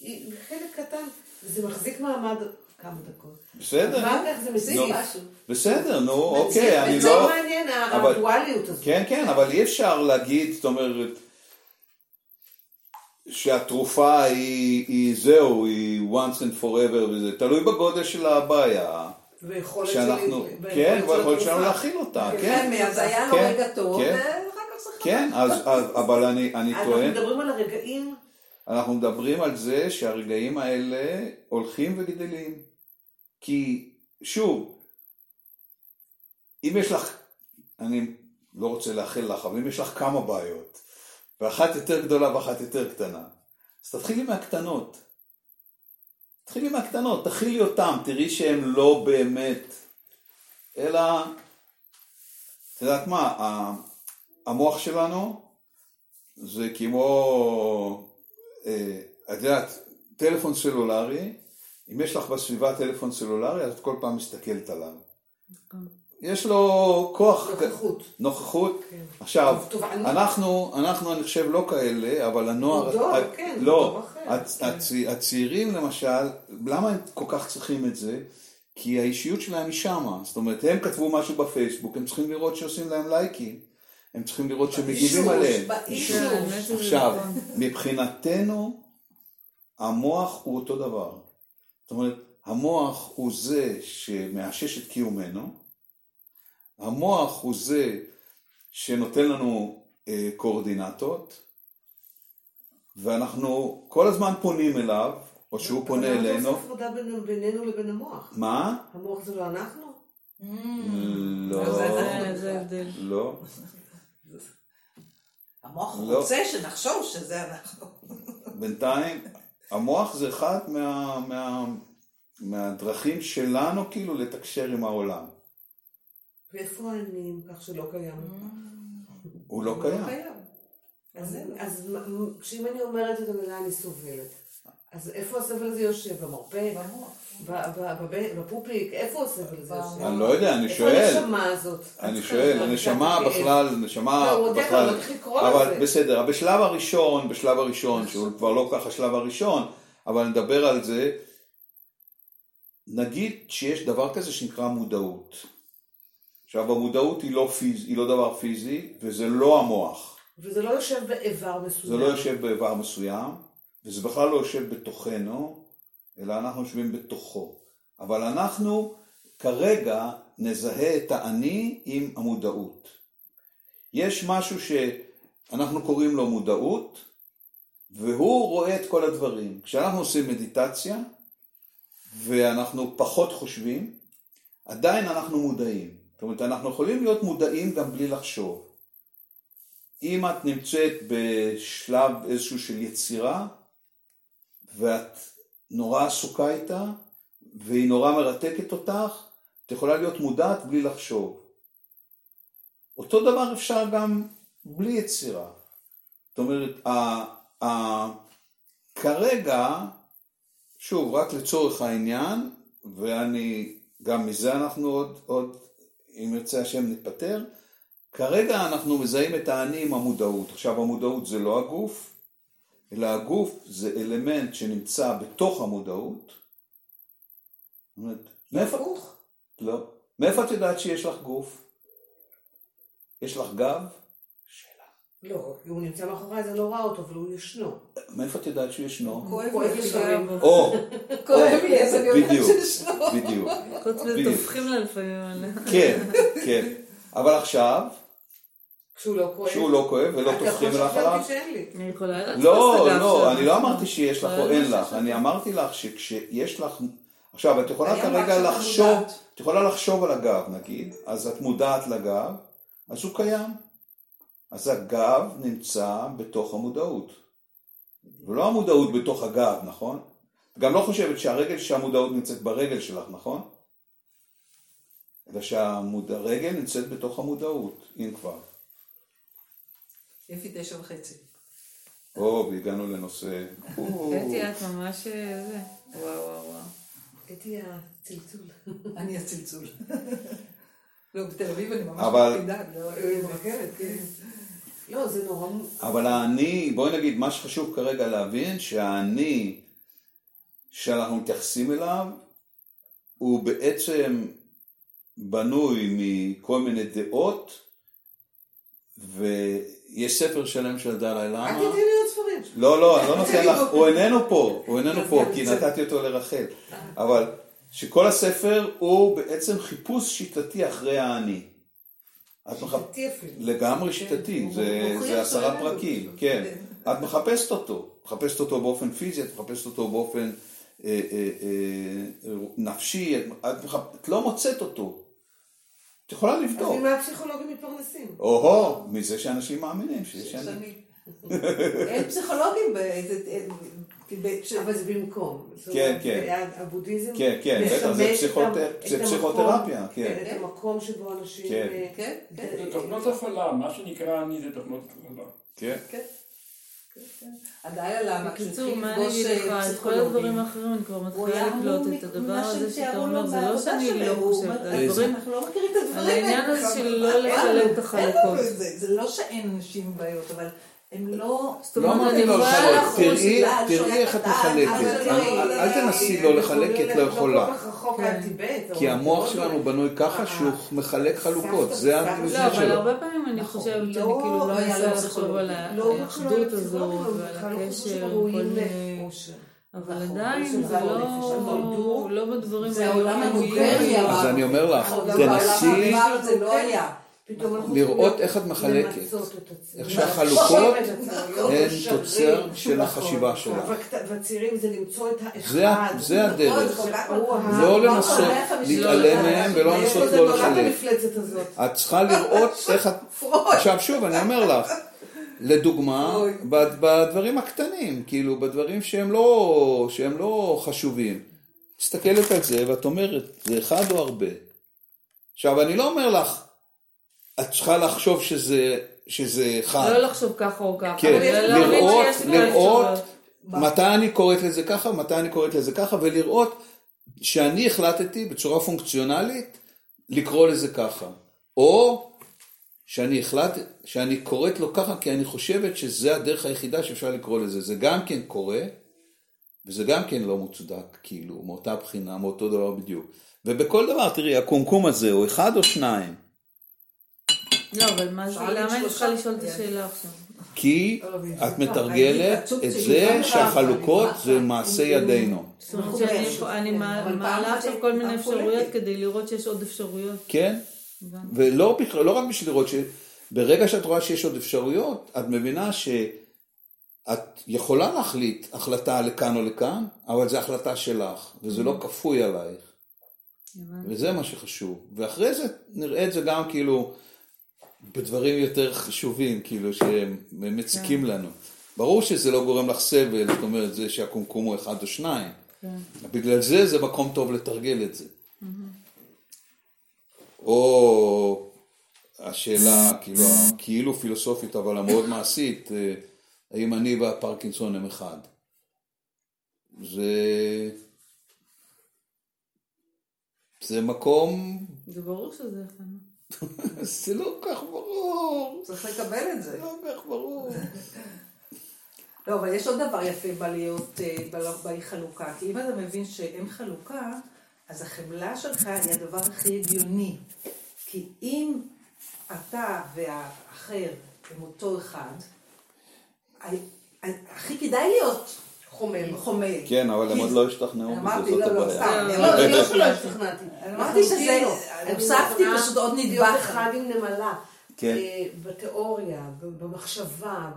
היא חלק קטן, זה מחזיק מעמד כמה דקות. בסדר, אחר כך זה מציג נו. משהו. בסדר, נו, אוקיי, אני לא... מעניין, אבל- האקטואליות הזאת. כן, כן, אבל אי אפשר להגיד, זאת אומרת, שהתרופה היא, היא זהו, היא once and forever וזה, תלוי בגודל של הבעיה, ויכולת שאנחנו, כן, ויכולת שלנו. להכיל אותה, כן, כן, חמי, אז היה לו כן, רגע טוב, כן. ואחר כך זה חזר. כן, אבל אני, אני אנחנו טוען, מדברים על הרגעים, אנחנו מדברים על זה שהרגעים האלה הולכים וגדלים. כי, שוב, אם יש לך, אני לא רוצה לאחל לך, אבל אם יש לך כמה בעיות, ואחת יותר גדולה ואחת יותר קטנה, אז תתחילי מהקטנות. תתחילי מהקטנות, תכילי אותן, תראי שהן לא באמת, אלא, את יודעת מה, המוח שלנו זה כמו, אה, את יודעת, טלפון סלולרי, אם יש לך בסביבה טלפון סלולרי, אז את כל פעם מסתכלת עליו. יש לו כוח, נוכחות. נוכחות. כן. עכשיו, תובענות. אנחנו, אנחנו אני חושב לא כאלה, אבל הנוער, דור, ה- כן, לא, דור אחר. הצ- הצ- הצעירים למשל, למה הם כל כך צריכים את זה? כי האישיות שלהם היא שמה, זאת אומרת, הם כתבו משהו בפייסבוק, הם צריכים לראות שעושים להם לייקים, הם צריכים לראות שמגיבים עליהם. באישוש. כן, עכשיו, נכון. מבחינתנו, המוח הוא אותו דבר. זאת אומרת, המוח הוא זה שמאשש את קיומנו, המוח הוא זה שנותן לנו אה, קואורדינטות, ואנחנו כל הזמן פונים אליו, או שהוא פונה אבל אלינו. עושה הפרדה בין- בינינו לבין המוח? מה? המוח זה לא אנחנו? לא, אז זה- ההבדל. לא. המוח לא. רוצה שנחשוב שזה אנחנו. בינתיים, המוח זה אחד מה, מה, מהדרכים שלנו כאילו לתקשר עם העולם. אני, כך שלא קיים? הוא לא הוא קיים. אז, כשאם אני אומרת את המילה אני סובלת, אז איפה הסבל הזה יושב? במרפא? בפופיק? איפה הסבל הזה יושב? אני לא יודע, אני איפה שואל. הנשמה הזאת? אני שואל, הנשמה. בכלל, נשמה לא, בכלל, לא אבל. בסדר, בשלב הראשון, בשלב הראשון, שהוא כבר לא כך השלב הראשון, אבל נדבר על זה, נגיד שיש דבר כזה שנקרא מודעות. עכשיו המודעות היא לא, פיז, היא לא דבר פיזי, וזה לא המוח. וזה לא יושב באיבר מסוים. זה לא יושב באיבר מסוים, וזה בכלל לא יושב בתוכנו, אלא אנחנו יושבים בתוכו. אבל אנחנו כרגע נזהה את האני עם המודעות. יש משהו שאנחנו קוראים לו מודעות, והוא רואה את כל הדברים. כשאנחנו עושים מדיטציה, ואנחנו פחות חושבים, עדיין אנחנו מודעים. זאת אומרת, אנחנו יכולים להיות מודעים גם בלי לחשוב. אם את נמצאת בשלב איזשהו של יצירה, ואת נורא עסוקה איתה, והיא נורא מרתקת אותך, את יכולה להיות מודעת בלי לחשוב. אותו דבר אפשר גם בלי יצירה. זאת אומרת, ה, ה, כרגע, שוב, רק לצורך העניין, ואני, גם מזה אנחנו עוד, עוד, אם ירצה השם, ניפטר. כרגע אנחנו מזהים את האני עם המודעות. עכשיו, המודעות זה לא הגוף, אלא הגוף זה אלמנט שנמצא בתוך המודעות. זאת אומרת, מאיפה... הפוך. לא. מאיפה את יודעת שיש לך גוף? יש לך גב? לא, הוא נמצא מאחורי, אז אני לא רואה אותו, אבל הוא ישנו. מאיפה את יודעת שהוא ישנו? כואב לי. עכשיו. או, *laughs* כואב לי, אז אני יודעת שישנו. בדיוק. חוץ מזה. טופחים לה לפעמים עליה. כן, כן. אבל עכשיו, כשהוא לא כואב. כשהוא לא כואב ולא אתה טופחים יכול לך עליו, אותי שאין לי. אני יכולה לתפוס לא, לא. אני לא אמרתי שיש לך או יכולה אין לעשות לך. אני אמרתי לך שכשיש לך, עכשיו את יכולה כרגע לחשוב. את יכולה לחשוב על הגב נגיד, אז את מודעת לגב, אז הוא קיים. אז הגב נמצא בתוך המודעות. ולא המודעות בתוך הגב, נכון? את גם לא חושבת שהרגל שהמודעות נמצאת ברגל שלך, נכון? אלא שהרגל נמצאת בתוך המודעות, אם כבר. יפי תשע וחצי. או, והגענו לנושא... אתי, את ממש אה, זה. וואו, וואו, וואו. הייתי הצלצול. *laughs* אני הצלצול. לא, בתל אביב אני ממש אבל- מקפידה. לא. לא, זה נורא... אבל האני, בואי נגיד, מה שחשוב כרגע להבין, שהאני שאנחנו מתייחסים אליו, הוא בעצם בנוי מכל מיני דעות, ויש ספר שלם של דלאי אל למה. תתני לי עוד ספרים. לא, לא, אני לא נותן לך, הוא איננו פה, הוא איננו אז פה, כי. נתתי אותו לרחל. אבל שכל הספר הוא בעצם חיפוש שיטתי אחרי האני. את. שיטתי אפילו. לגמרי שיטתי, הוא זה, עשרה. פרקים, כן. את מחפשת אותו, מחפשת אותו באופן פיזי, את מחפשת אותו באופן אה, אה, אה, נפשי, את, את, מחפ... את לא מוצאת אותו. את יכולה אז לבדוק. ממה הפסיכולוגים מתפרנסים? או-הו, מזה שאנשים מאמינים שיש אני. *laughs* אין פסיכולוגים אבל זה במקום. כן, כן. הבודהיזם כן, כן, בטח, זה פסיכותרפיה, המקום- כן. את המקום שבו אנשים... כן. אה, כן, כן. זה תוכנות הפעלה, מה שנקרא אני זה תוכנות הפעלה. כן. כן. עדיין למה? בקיצור, מה אני לפגוש, אגיד לך, אה, את כל הדברים. האחרים אני כבר מתחילה לקלוט את הדבר הזה שאתה אומר, זה לא שאני לא חושבת, הדברים, אנחנו לא מכירים את הדברים על העניין האלה. הזה של לא לחלק את החלקות. זה לא שאין נשים בעיות, אבל הם לא... לא אמרתי לא לחלק, תראי, איך את מחלקת. אל- אה, תנסי לא לחלק, כי את לא יכולה. כן. כי המוח שלנו בנוי ככה שהוא מחלק חלוקות, זה המבנה לא, אבל שלו. הרבה פעמים אני נכון, חושבת שאני לא- כאילו לא לא לו לחשוב. על לא האחדות פסיכולוגים, ועל לא הקשר, כל מיני... אבל נכון, עדיין זה לא... לא בדברים זה העולם. המודרני, אז אני אומר לך, תנסי זה לא היה. לראות איך את מחלקת. איך שהחלוקות *laughs* הן. תוצר של נכון. החשיבה שלך. והצעירים זה למצוא את האחד. זה הדרך. הוא לא ה- לנסות להתעלם מהם ולא לנסות לא לחלק. את צריכה לראות *laughs* איך את... עכשיו שוב, אני אומר לך, לדוגמה, בד- בדברים הקטנים, כאילו, בדברים שהם לא, שהם לא חשובים, מסתכלת על זה ואת אומרת, זה אחד או הרבה. עכשיו, אני לא אומר לך, את צריכה לחשוב שזה, שזה אחד. לא לחשוב ככה או ככה. כן, אלא להבין לראות, כאלה לראות. מתי אני קוראת לזה ככה, מתי אני קוראת לזה ככה, ולראות שאני החלטתי בצורה פונקציונלית לקרוא לזה ככה. או שאני החלטתי, שאני קוראת לו ככה כי אני חושבת שזה הדרך היחידה שאפשר לקרוא לזה. זה גם כן קורה, וזה גם כן לא מוצדק, כאילו, מאותה בחינה, מאותו דבר בדיוק. ובכל דבר, תראי, הקומקום הזה הוא אחד או שניים. לא, אבל מה זה, למה אני. צריכה לשאול את השאלה עכשיו? כי לא, את מתרגלת את זה שהחלוקות זה מעשה ידינו. זאת אומרת שאני מעלה עכשיו כל מיני אפשרויות כדי לראות שיש עוד אפשרויות. כן? ולא לא רק בשביל לראות שברגע שאת רואה שיש עוד אפשרויות, את מבינה שאת יכולה להחליט החלטה לכאן או לכאן, אבל זו החלטה שלך, וזה לא כפוי עלייך. וזה מה שחשוב. ואחרי זה נראה את זה גם כאילו בדברים יותר חשובים, כאילו שהם מציקים לנו. ברור שזה לא גורם לך סבל, זאת אומרת, זה שהקומקום הוא אחד או שניים. כן. בגלל זה זה מקום טוב לתרגל את זה. או השאלה, כאילו, כאילו פילוסופית, אבל המאוד מעשית, אה, האם אני והפרקינסון הם אחד. זה... זה מקום, זה ברור שזה חנה. *laughs* זה לא כל כך ברור. צריך לקבל את זה. לא כל כך ברור. לא, אבל יש עוד דבר יפה בלהיות, אה, באי חלוקה. כי אם אתה מבין שאין חלוקה, אז החמלה שלך היא הדבר הכי הגיוני. כי אם אתה והאחר הם אותו אחד, הכי כדאי להיות חומל. חומל. כן, אבל הם עוד לא השתכנעו בזה, אמרתי, זאת לא, לא, הבעיה. סתם. לא, אני לא שלא השתכנעתי. אמרתי שזה- לחלוטין לא. אני אני הוספתי פשוט עוד נדבך. להיות אחד עם נמלה. כן. אה, בתיאוריה, ב- במחשבה,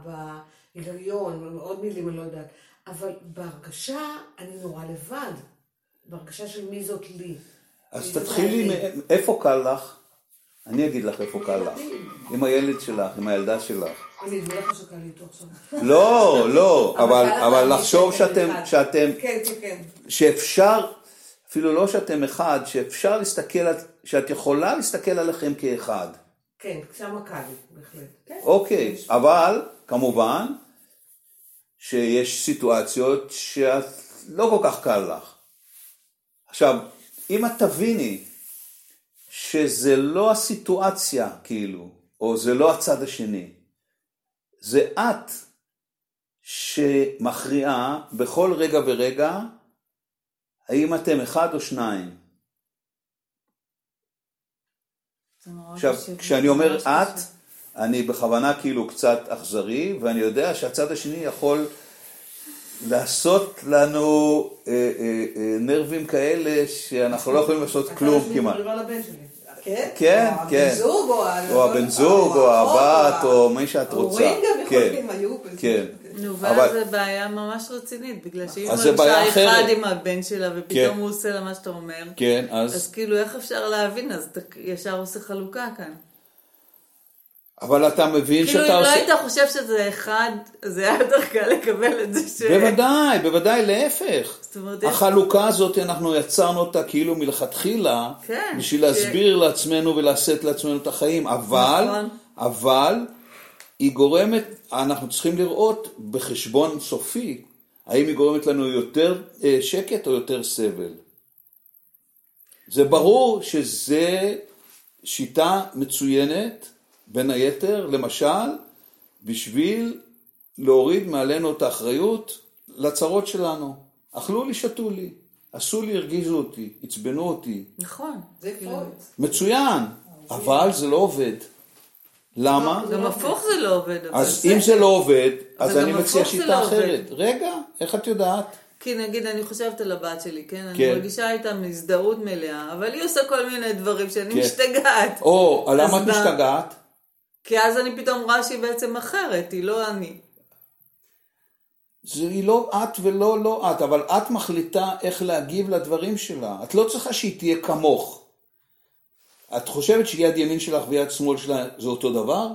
בהיגיון, עוד מילים אני לא יודעת. אבל בהרגשה אני נורא לבד. בהרגשה של מי זאת לי. אז תתחילי, איפה קל לך? אני אגיד לך איפה קל לך. עם הילד שלך, עם הילדה שלך. נדמה לך עכשיו. לא, לא, אבל אבל, לחשוב שאתם שאתם, כן, כן, כן. שאפשר, אפילו לא שאתם אחד, שאפשר להסתכל, שאת יכולה להסתכל עליכם כאחד. כן, שמה קל בהחלט. אוקיי, אבל כמובן שיש סיטואציות שאת לא כל כך קל לך. עכשיו, אם את תביני שזה לא הסיטואציה, כאילו, או זה לא הצד השני, זה את שמכריעה בכל רגע ורגע האם אתם אחד או שניים. עכשיו. כשאני אומר את, קשה. אני בכוונה כאילו קצת אכזרי, ואני יודע שהצד השני יכול לעשות לנו אה, אה, אה, נרבים כאלה שאנחנו לא יכולים לעשות כלום כמעט. כן? כן, או כן. הבן זוג, או הבן זוג, או הבת, או מי שאת רוצה. ההורים גם כן, יכולים, היו. כן. נו, אבל- ואז זו בעיה ממש רצינית, בגלל שאם בעיה האישה אחד. עם הבן שלה, כן. ופתאום הוא עושה לה מה שאתה אומר, כן, אז אז... כאילו איך אפשר להבין? אז אתה ישר עושה חלוקה כאן. אבל אתה מבין כאילו אם שאתה לא עושה... היית חושב שזה אחד, זה היה יותר קל לקבל את זה ש... בוודאי, בוודאי, להפך. החלוקה הזאת, אנחנו יצרנו אותה כאילו מלכתחילה, כן, בשביל להסביר לעצמנו ולעשות לעצמנו את החיים, אבל, נכון. אבל, היא גורמת, אנחנו צריכים לראות בחשבון סופי, האם היא גורמת לנו יותר אה, שקט או יותר סבל. זה ברור שזה שיטה מצוינת, בין היתר, למשל, בשביל להוריד מעלינו את האחריות לצרות שלנו. אכלו לי, שתו לי, עשו לי, הרגיזו אותי, עצבנו אותי. נכון. זה כאילו, פרויד. מצוין, אבל זה לא עובד. למה? גם הפוך זה לא עובד. אז אם זה לא עובד, אז אני מציע שיטה לא אחרת. רגע, איך את יודעת? כי נגיד אני חושבת על הבת שלי, כן? אני כן. מרגישה איתה הזדהות מלאה, אבל היא עושה כל מיני דברים שאני כן. משתגעת. או, למה את? משתגעת? כי אז אני פתאום רואה שהיא בעצם אחרת, היא לא אני. זה היא לא את ולא לא את, אבל את מחליטה איך להגיב לדברים שלה. את לא צריכה שהיא תהיה כמוך. את חושבת שיד ימין שלך ויד שמאל שלה זה אותו דבר?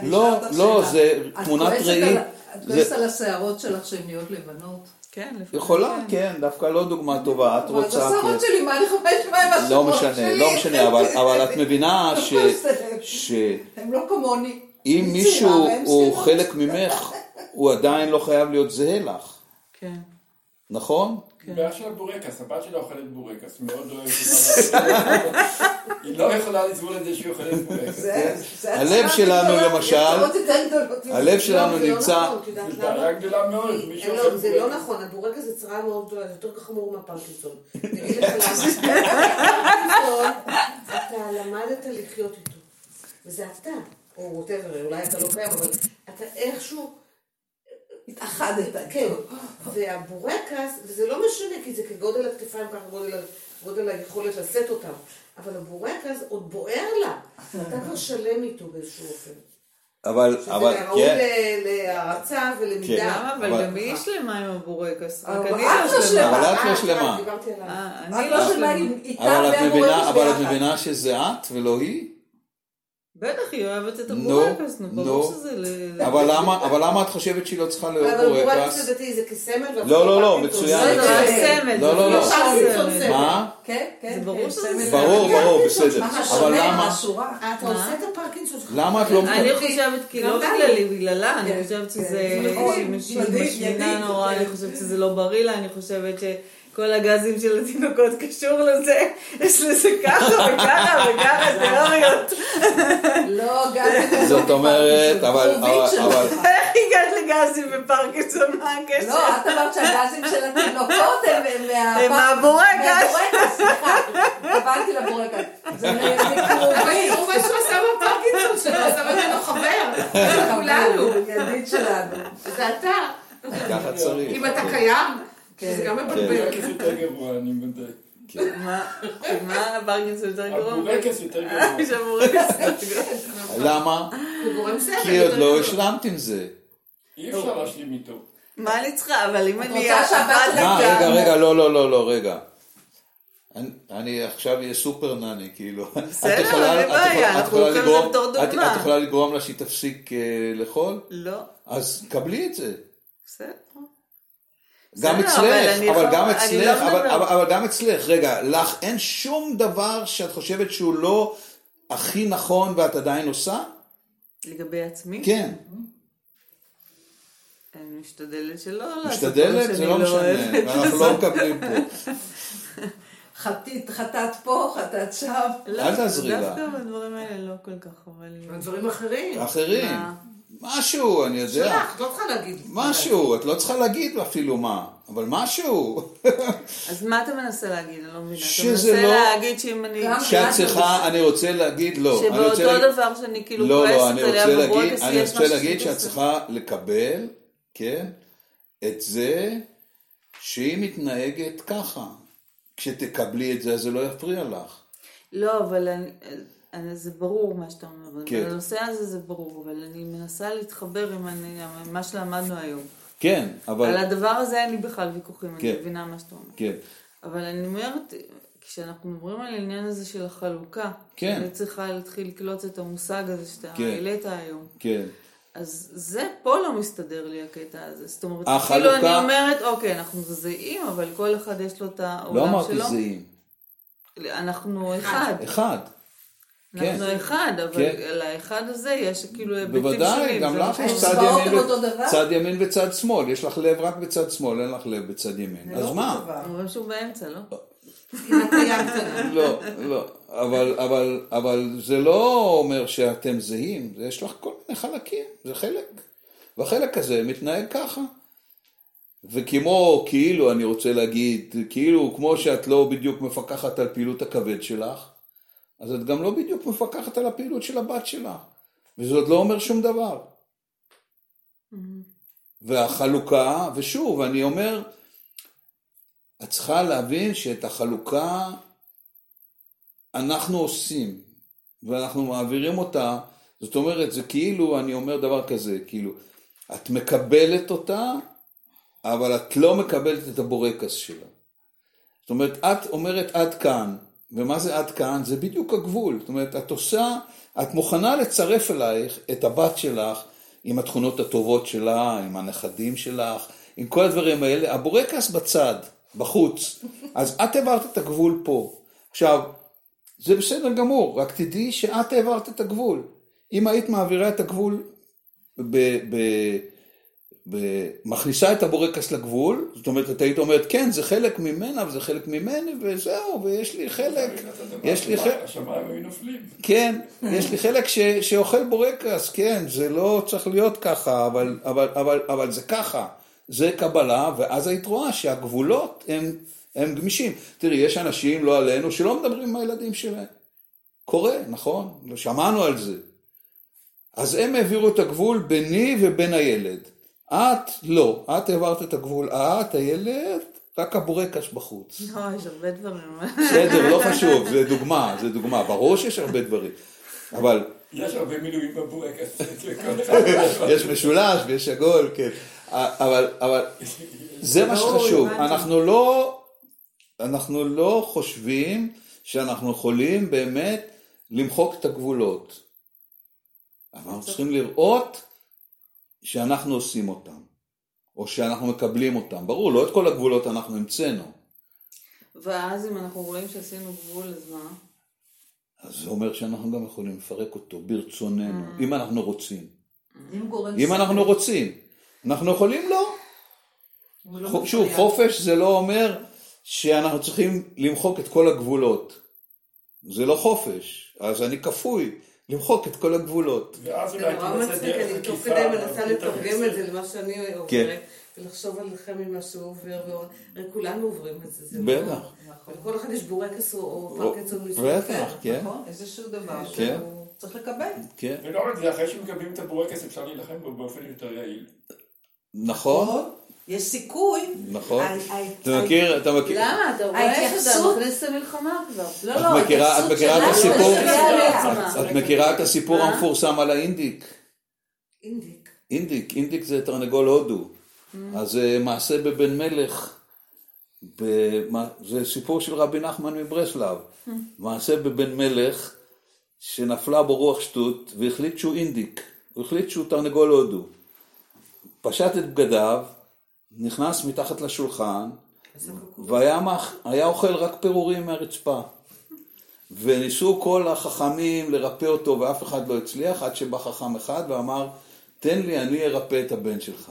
אני לא, לא. זה תמונת ראי. על- את כועסת על השערות שלך שהן נהיות לבנות? כן, לפעמים. יכולה, כן, דווקא לא דוגמה טובה, את אבל רוצה... השערות כן. שלי, מה אני חושבת מה הם לא משנה, שלי? לא משנה, אבל, *laughs* אבל את מבינה ש, הם לא כמוני. מישהו צעירה והם הוא. חלק ממך, הוא עדיין לא חייב להיות זהה לך, כן. נכון? בעיה של הבורקס, הבת שלה אוכלת בורקס, מאוד לא אוהבת אותה. היא לא יכולה לסבול את זה שהיא אוכלת בורקס. זה הלב שלנו, למשל. הלב שלנו לא, זה לא נמצא, נכון, זו? בעיה גדולה מאוד, לא, אוכל זה לא בורקס. נכון, הבורקס זה צרה מאוד גדולה, זה יותר חמור מהפרקינסון. *laughs* אתה למדת לחיות איתו. וזה אתה, או ווטאבר, אולי אתה לא קיים, אבל אתה איכשהו... התאחדת. כן, והבורקס, וזה לא משנה, כי זה כגודל הכתפיים, ככה גודל, גודל היכולת לשאת אותם, אבל הבורקס עוד בוער לה, אתה כבר שלם איתו באיזשהו אופן. אבל, אבל, שזה ראוי כן, ל- להערצה ולמידה. למה? אבל גם היא שלמה עם הבורקס. רק אבל אני את לא לא שלמה. אבל את לא אה, שלמה. אה, את אני לא לא שלמה איתה אבל את מבינה, והבורקס אבל את ביחד. מבינה שזה את ולא היא? בטח, היא אוהבת את הבורקס, נו, ברור. שזה... ל- אבל למה, את חושבת שהיא לא צריכה לאהוב אבל בורקס בורקס? לדעתי זה כסמל. לא, לא, לא. מצוין. זה זה- סמל. לא, זה לא, לא. מה? כן, כן. זה ברור כן, שזה סמל. ברור, ברור, בסדר. אבל למה. אתה עושה את הפרקינסון שלך. למה את לא אני? חושבת, כי לא. בגללי, בגללה, כן, אני חושבת כן, שזה... נכון, משמינה נורא, כן. אני חושבת שזה לא בריא לה, אני חושבת ש... כל הגזים של התינוקות קשור לזה, יש לזה ככה וככה וככה תיאוריות. לא, גזים. זאת אומרת, אבל, אבל, אבל, איך הגעת לגזים בפרקינסון? מה הקשר? לא, את אמרת שהגזים של התינוקות הם הם מה... הם מהבורקס. סליחה. התכוונתי לבורקס. זה *laughs* מקרובים. הוא מה שהוא עשה בפרקינסון שלו, עשה ממנו חבר. זה *laughs* כולנו. ידיד שלנו. זה אתה. ככה צריך. אם אתה קיים, זה גם מבלבל. הבורקס יותר גרוע, אני מודה. מה? מה הפרקינסון יותר גרוע? הבורקס יותר גרוע. שהבורקס יותר גרוע. למה? כי עוד לא. השלמת עם זה. אי אפשר להשלים איתו. מה אני צריכה? אבל אם אני... רוצה מה, גם- רגע, רגע, לא, לא, לא, לא, רגע. אני- אני עכשיו אהיה סופר נני, כאילו. בסדר, אין בעיה, אנחנו יכולה לוקחים לגרום- את זה בתור את- דוגמה. את יכולה לגרום לה שהיא תפסיק אה, לאכול? לא, אז קבלי את זה. בסדר. גם אצלך, אבל יכול- גם אני אצלך, לא אבל- מדברת. אבל- אבל גם אצלך, רגע, לך אין שום דבר שאת חושבת שהוא לא הכי נכון ואת עדיין עושה? לגבי עצמי? כן. אני משתדלת שלא לעשות משתדלת? זה שאני לא משנה. אנחנו לא מקבלים פה. *laughs* חטאת, חטאת פה, חטאת שם. לא, אל תעזרי לה. דווקא בדברים האלה לא כל כך, אבל... דברים אחרים. אחרים. מה? משהו, אני יודע. שלך, את לא צריכה להגיד. משהו, את לא צריכה להגיד אפילו מה, אבל משהו. *laughs* אז מה אתה מנסה להגיד? אני לא מבינה. אתה מנסה לא- להגיד שאם אני... שאת צריכה, אני רוצה להגיד, לא. אני רוצה שבאותו דבר שאני כאילו לא, לא, כועסת אני עליה רוצה להגיד, אני רוצה להגיד שאת צריכה לקבל, כן, את זה שהיא מתנהגת ככה. כשתקבלי את זה, זה לא יפריע לך. לא, אבל אני, אני, זה ברור מה שאתה אומר. כן. בנושא הזה זה ברור, אבל אני מנסה להתחבר עם אני, מה שלמדנו היום. כן, אבל... על הדבר הזה אין לי בכלל ויכוחים, כן. אני מבינה מה שאתה אומר. כן. אבל אני אומרת, כשאנחנו מדברים על העניין הזה של החלוקה, כן. אני צריכה להתחיל לקלוט את המושג הזה שאתה כן. העלית היום. כן. אז זה פה לא מסתדר לי הקטע הזה. זאת אומרת, החלוקה- כאילו אני אומרת, אוקיי, אנחנו זהים, אבל כל אחד יש לו את העולם לא שלו. אמרתי זהים. אנחנו אחד. אחד. כן. אנחנו אחד, אבל כן. לאחד הזה יש כאילו היבטים שונים. בוודאי, גם לך נכון. יש צד ימין ו-? צד ימין וצד שמאל. יש לך לב רק בצד שמאל, אין לך לב בצד ימין. לא אז מה? אותו דבר. אומרים שהוא באמצע, לא? לא, לא, אבל, אבל, אבל זה לא אומר שאתם זהים, יש לך כל מיני חלקים, זה חלק, והחלק הזה מתנהג ככה. וכמו, כאילו, אני רוצה להגיד, כאילו, כמו שאת לא בדיוק מפקחת על פעילות הכבד שלך, אז את גם לא בדיוק מפקחת על הפעילות של הבת שלך, וזה עוד לא אומר שום דבר. והחלוקה, ושוב, אני אומר, את צריכה להבין שאת החלוקה אנחנו עושים, ואנחנו מעבירים אותה, זאת אומרת, זה כאילו, אני אומר דבר כזה, כאילו, את מקבלת אותה, אבל את לא מקבלת את הבורקס שלה. זאת אומרת, את אומרת עד כאן, ומה זה עד כאן? זה בדיוק הגבול. זאת אומרת, את עושה, את מוכנה לצרף אלייך את הבת שלך עם התכונות הטובות שלה, עם הנכדים שלך, עם כל הדברים האלה. הבורקס בצד, בחוץ. אז את העברת את הגבול פה. עכשיו, זה בסדר גמור, רק תדעי שאת העברת את הגבול. אם היית מעבירה את הגבול, ב, ב, ב, מכניסה את הבורקס לגבול, זאת אומרת, את היית אומרת, כן, זה חלק ממנה וזה חלק ממני, וזהו, ויש לי חלק, יש לי חלק, השמיים היו נופלים. כן, יש לי חלק ש, שאוכל בורקס, כן, זה לא צריך להיות ככה, אבל, אבל, אבל, אבל זה ככה, זה קבלה, ואז היית רואה שהגבולות הם, הם גמישים. תראי, יש אנשים, לא עלינו, שלא מדברים עם הילדים שלהם. קורה, נכון? שמענו על זה. אז הם העבירו את הגבול ביני ובין הילד. את לא, את העברת את הגבול, את, הילד, רק הבורקס בחוץ. לא, יש הרבה דברים. בסדר, לא חשוב, זה דוגמה, זה דוגמה, ברור שיש הרבה דברים. אבל יש הרבה מילואים אחד יש משולש ויש עגול, כן. אבל, אבל זה מה שחשוב. אנחנו לא, אנחנו לא חושבים שאנחנו יכולים באמת למחוק את הגבולות. אנחנו צריכים לראות שאנחנו עושים אותם, או שאנחנו מקבלים אותם. ברור, לא את כל הגבולות אנחנו המצאנו. ואז אם אנחנו רואים שעשינו גבול, אז מה? אז זה אומר שאנחנו גם יכולים לפרק אותו ברצוננו, אם אנחנו רוצים. אם אם אנחנו רוצים. אנחנו יכולים לא. לא שוב, מפריע. חופש זה לא אומר שאנחנו צריכים למחוק את כל הגבולות. זה לא חופש, אז אני כפוי למחוק את כל הגבולות. ואז זה אולי נורא תמצא מצחיק, דרך אני תוך. כדי מנסה לתרגם את. זה למה שאני כן. עוברת, ולחשוב עליכם ממה שהוא עובר, הרי כולנו עוברים את זה. זה בטח. לא- לכל אחד יש בורקס או- או או- פרקינסון בטח, כן, נכון? איזשהו דבר כן. שהוא צריך לקבל. כן. ולא רק זה, אחרי שמקבלים את הבורקס אפשר להילחם בו באופן יותר יעיל. נכון, עוד, יש סיכוי. נכון. אתה מכיר, אתה מכיר, למה? אתה רואה שאתה מכניס את המלחמה כבר. לא, לא, מכירה- את ההתייחסות מכירה את הסיפור? לא. את מכירה את הסיפור? המפורסם על האינדיק? אינדיק. אינדיק, אינדיק זה תרנגול הודו. אז זה מעשה בבן מלך, זה סיפור של רבי נחמן מברסלב. מעשה בבן מלך שנפלה בו רוח שטות והחליט שהוא אינדיק, הוא החליט שהוא תרנגול הודו. פשט את בגדיו, נכנס מתחת לשולחן, והיה אוכל רק פירורים מהרצפה. וניסו כל החכמים לרפא אותו ואף אחד לא הצליח, עד שבא חכם אחד ואמר, תן לי, אני ארפא את הבן שלך.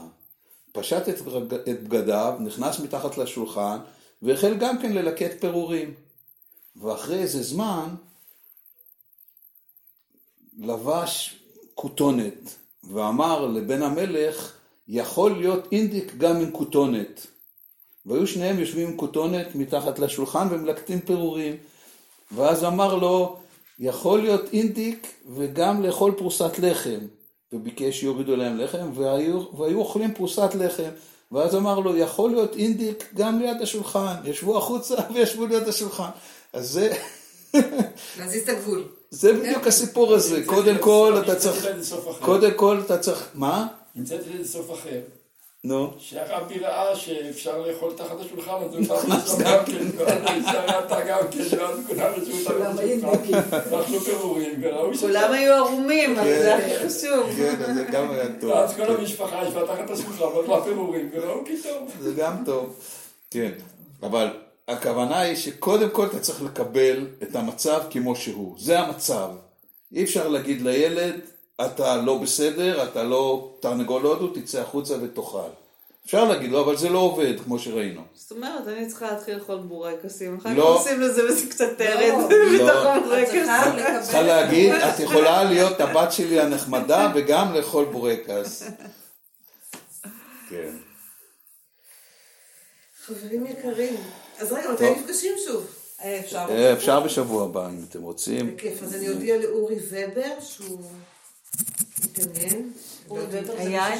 פשט את, את בגדיו, נכנס מתחת לשולחן, והחל גם כן ללקט פירורים. ואחרי איזה זמן, לבש כותונת, ואמר לבן המלך, יכול להיות אינדיק גם עם כותונת. והיו שניהם יושבים עם כותונת מתחת לשולחן ומלקטים פירורים. ואז אמר לו, יכול להיות אינדיק וגם לאכול פרוסת לחם. וביקש שיורידו להם לחם, והיו, והיו אוכלים פרוסת לחם. ואז אמר לו, יכול להיות אינדיק גם ליד השולחן. ישבו החוצה *laughs* וישבו ליד השולחן. אז זה, *laughs* להזיז את הגבול. זה בדיוק הסיפור הזה. קודם כל אתה צריך. קודם כל אתה צריך, מה? המצאתי לזה סוף אחר. נו. שהרבי ראה שאפשר לאכול תחת השולחן, אז הוא נכנס לשם גם כן, ואז אתה גם כן, *laughs* ואז כולם ישבו תחת השולחן, ואכלו פירורים, וראו ש... כולם היו ערומים, אבל זה הכי חשוב. כן, זה גם היה טוב. *laughs* ואז כל המשפחה ישבה תחת השולחן, ואכלה פירורים, וראו כי טוב. זה גם טוב. כן, אבל הכוונה היא שקודם כל אתה צריך לקבל את המצב כמו שהוא. זה המצב. אי אפשר להגיד לילד, אתה לא בסדר, אתה לא תרנגול הודו, תצא החוצה ותאכל. אפשר להגיד לו, אבל זה לא עובד, כמו שראינו. זאת אומרת, אני צריכה להתחיל לאכול בורקסים. אחר כך לא. עושים לזה וזה קצת טרד לא. לא. *laughs* את הבורקס. צריכה להגיד, את יכולה להיות הבת שלי הנחמדה וגם לאכול בורקס. כן. חברים יקרים. אז רגע, מתי. נפגשים שוב? אה, אפשר. אה, אפשר בשבוע הבא, אם אתם רוצים. בכיף. אז אני אודיע לאורי ובר שהוא מתעניין. אורי ובר זה היה מישהו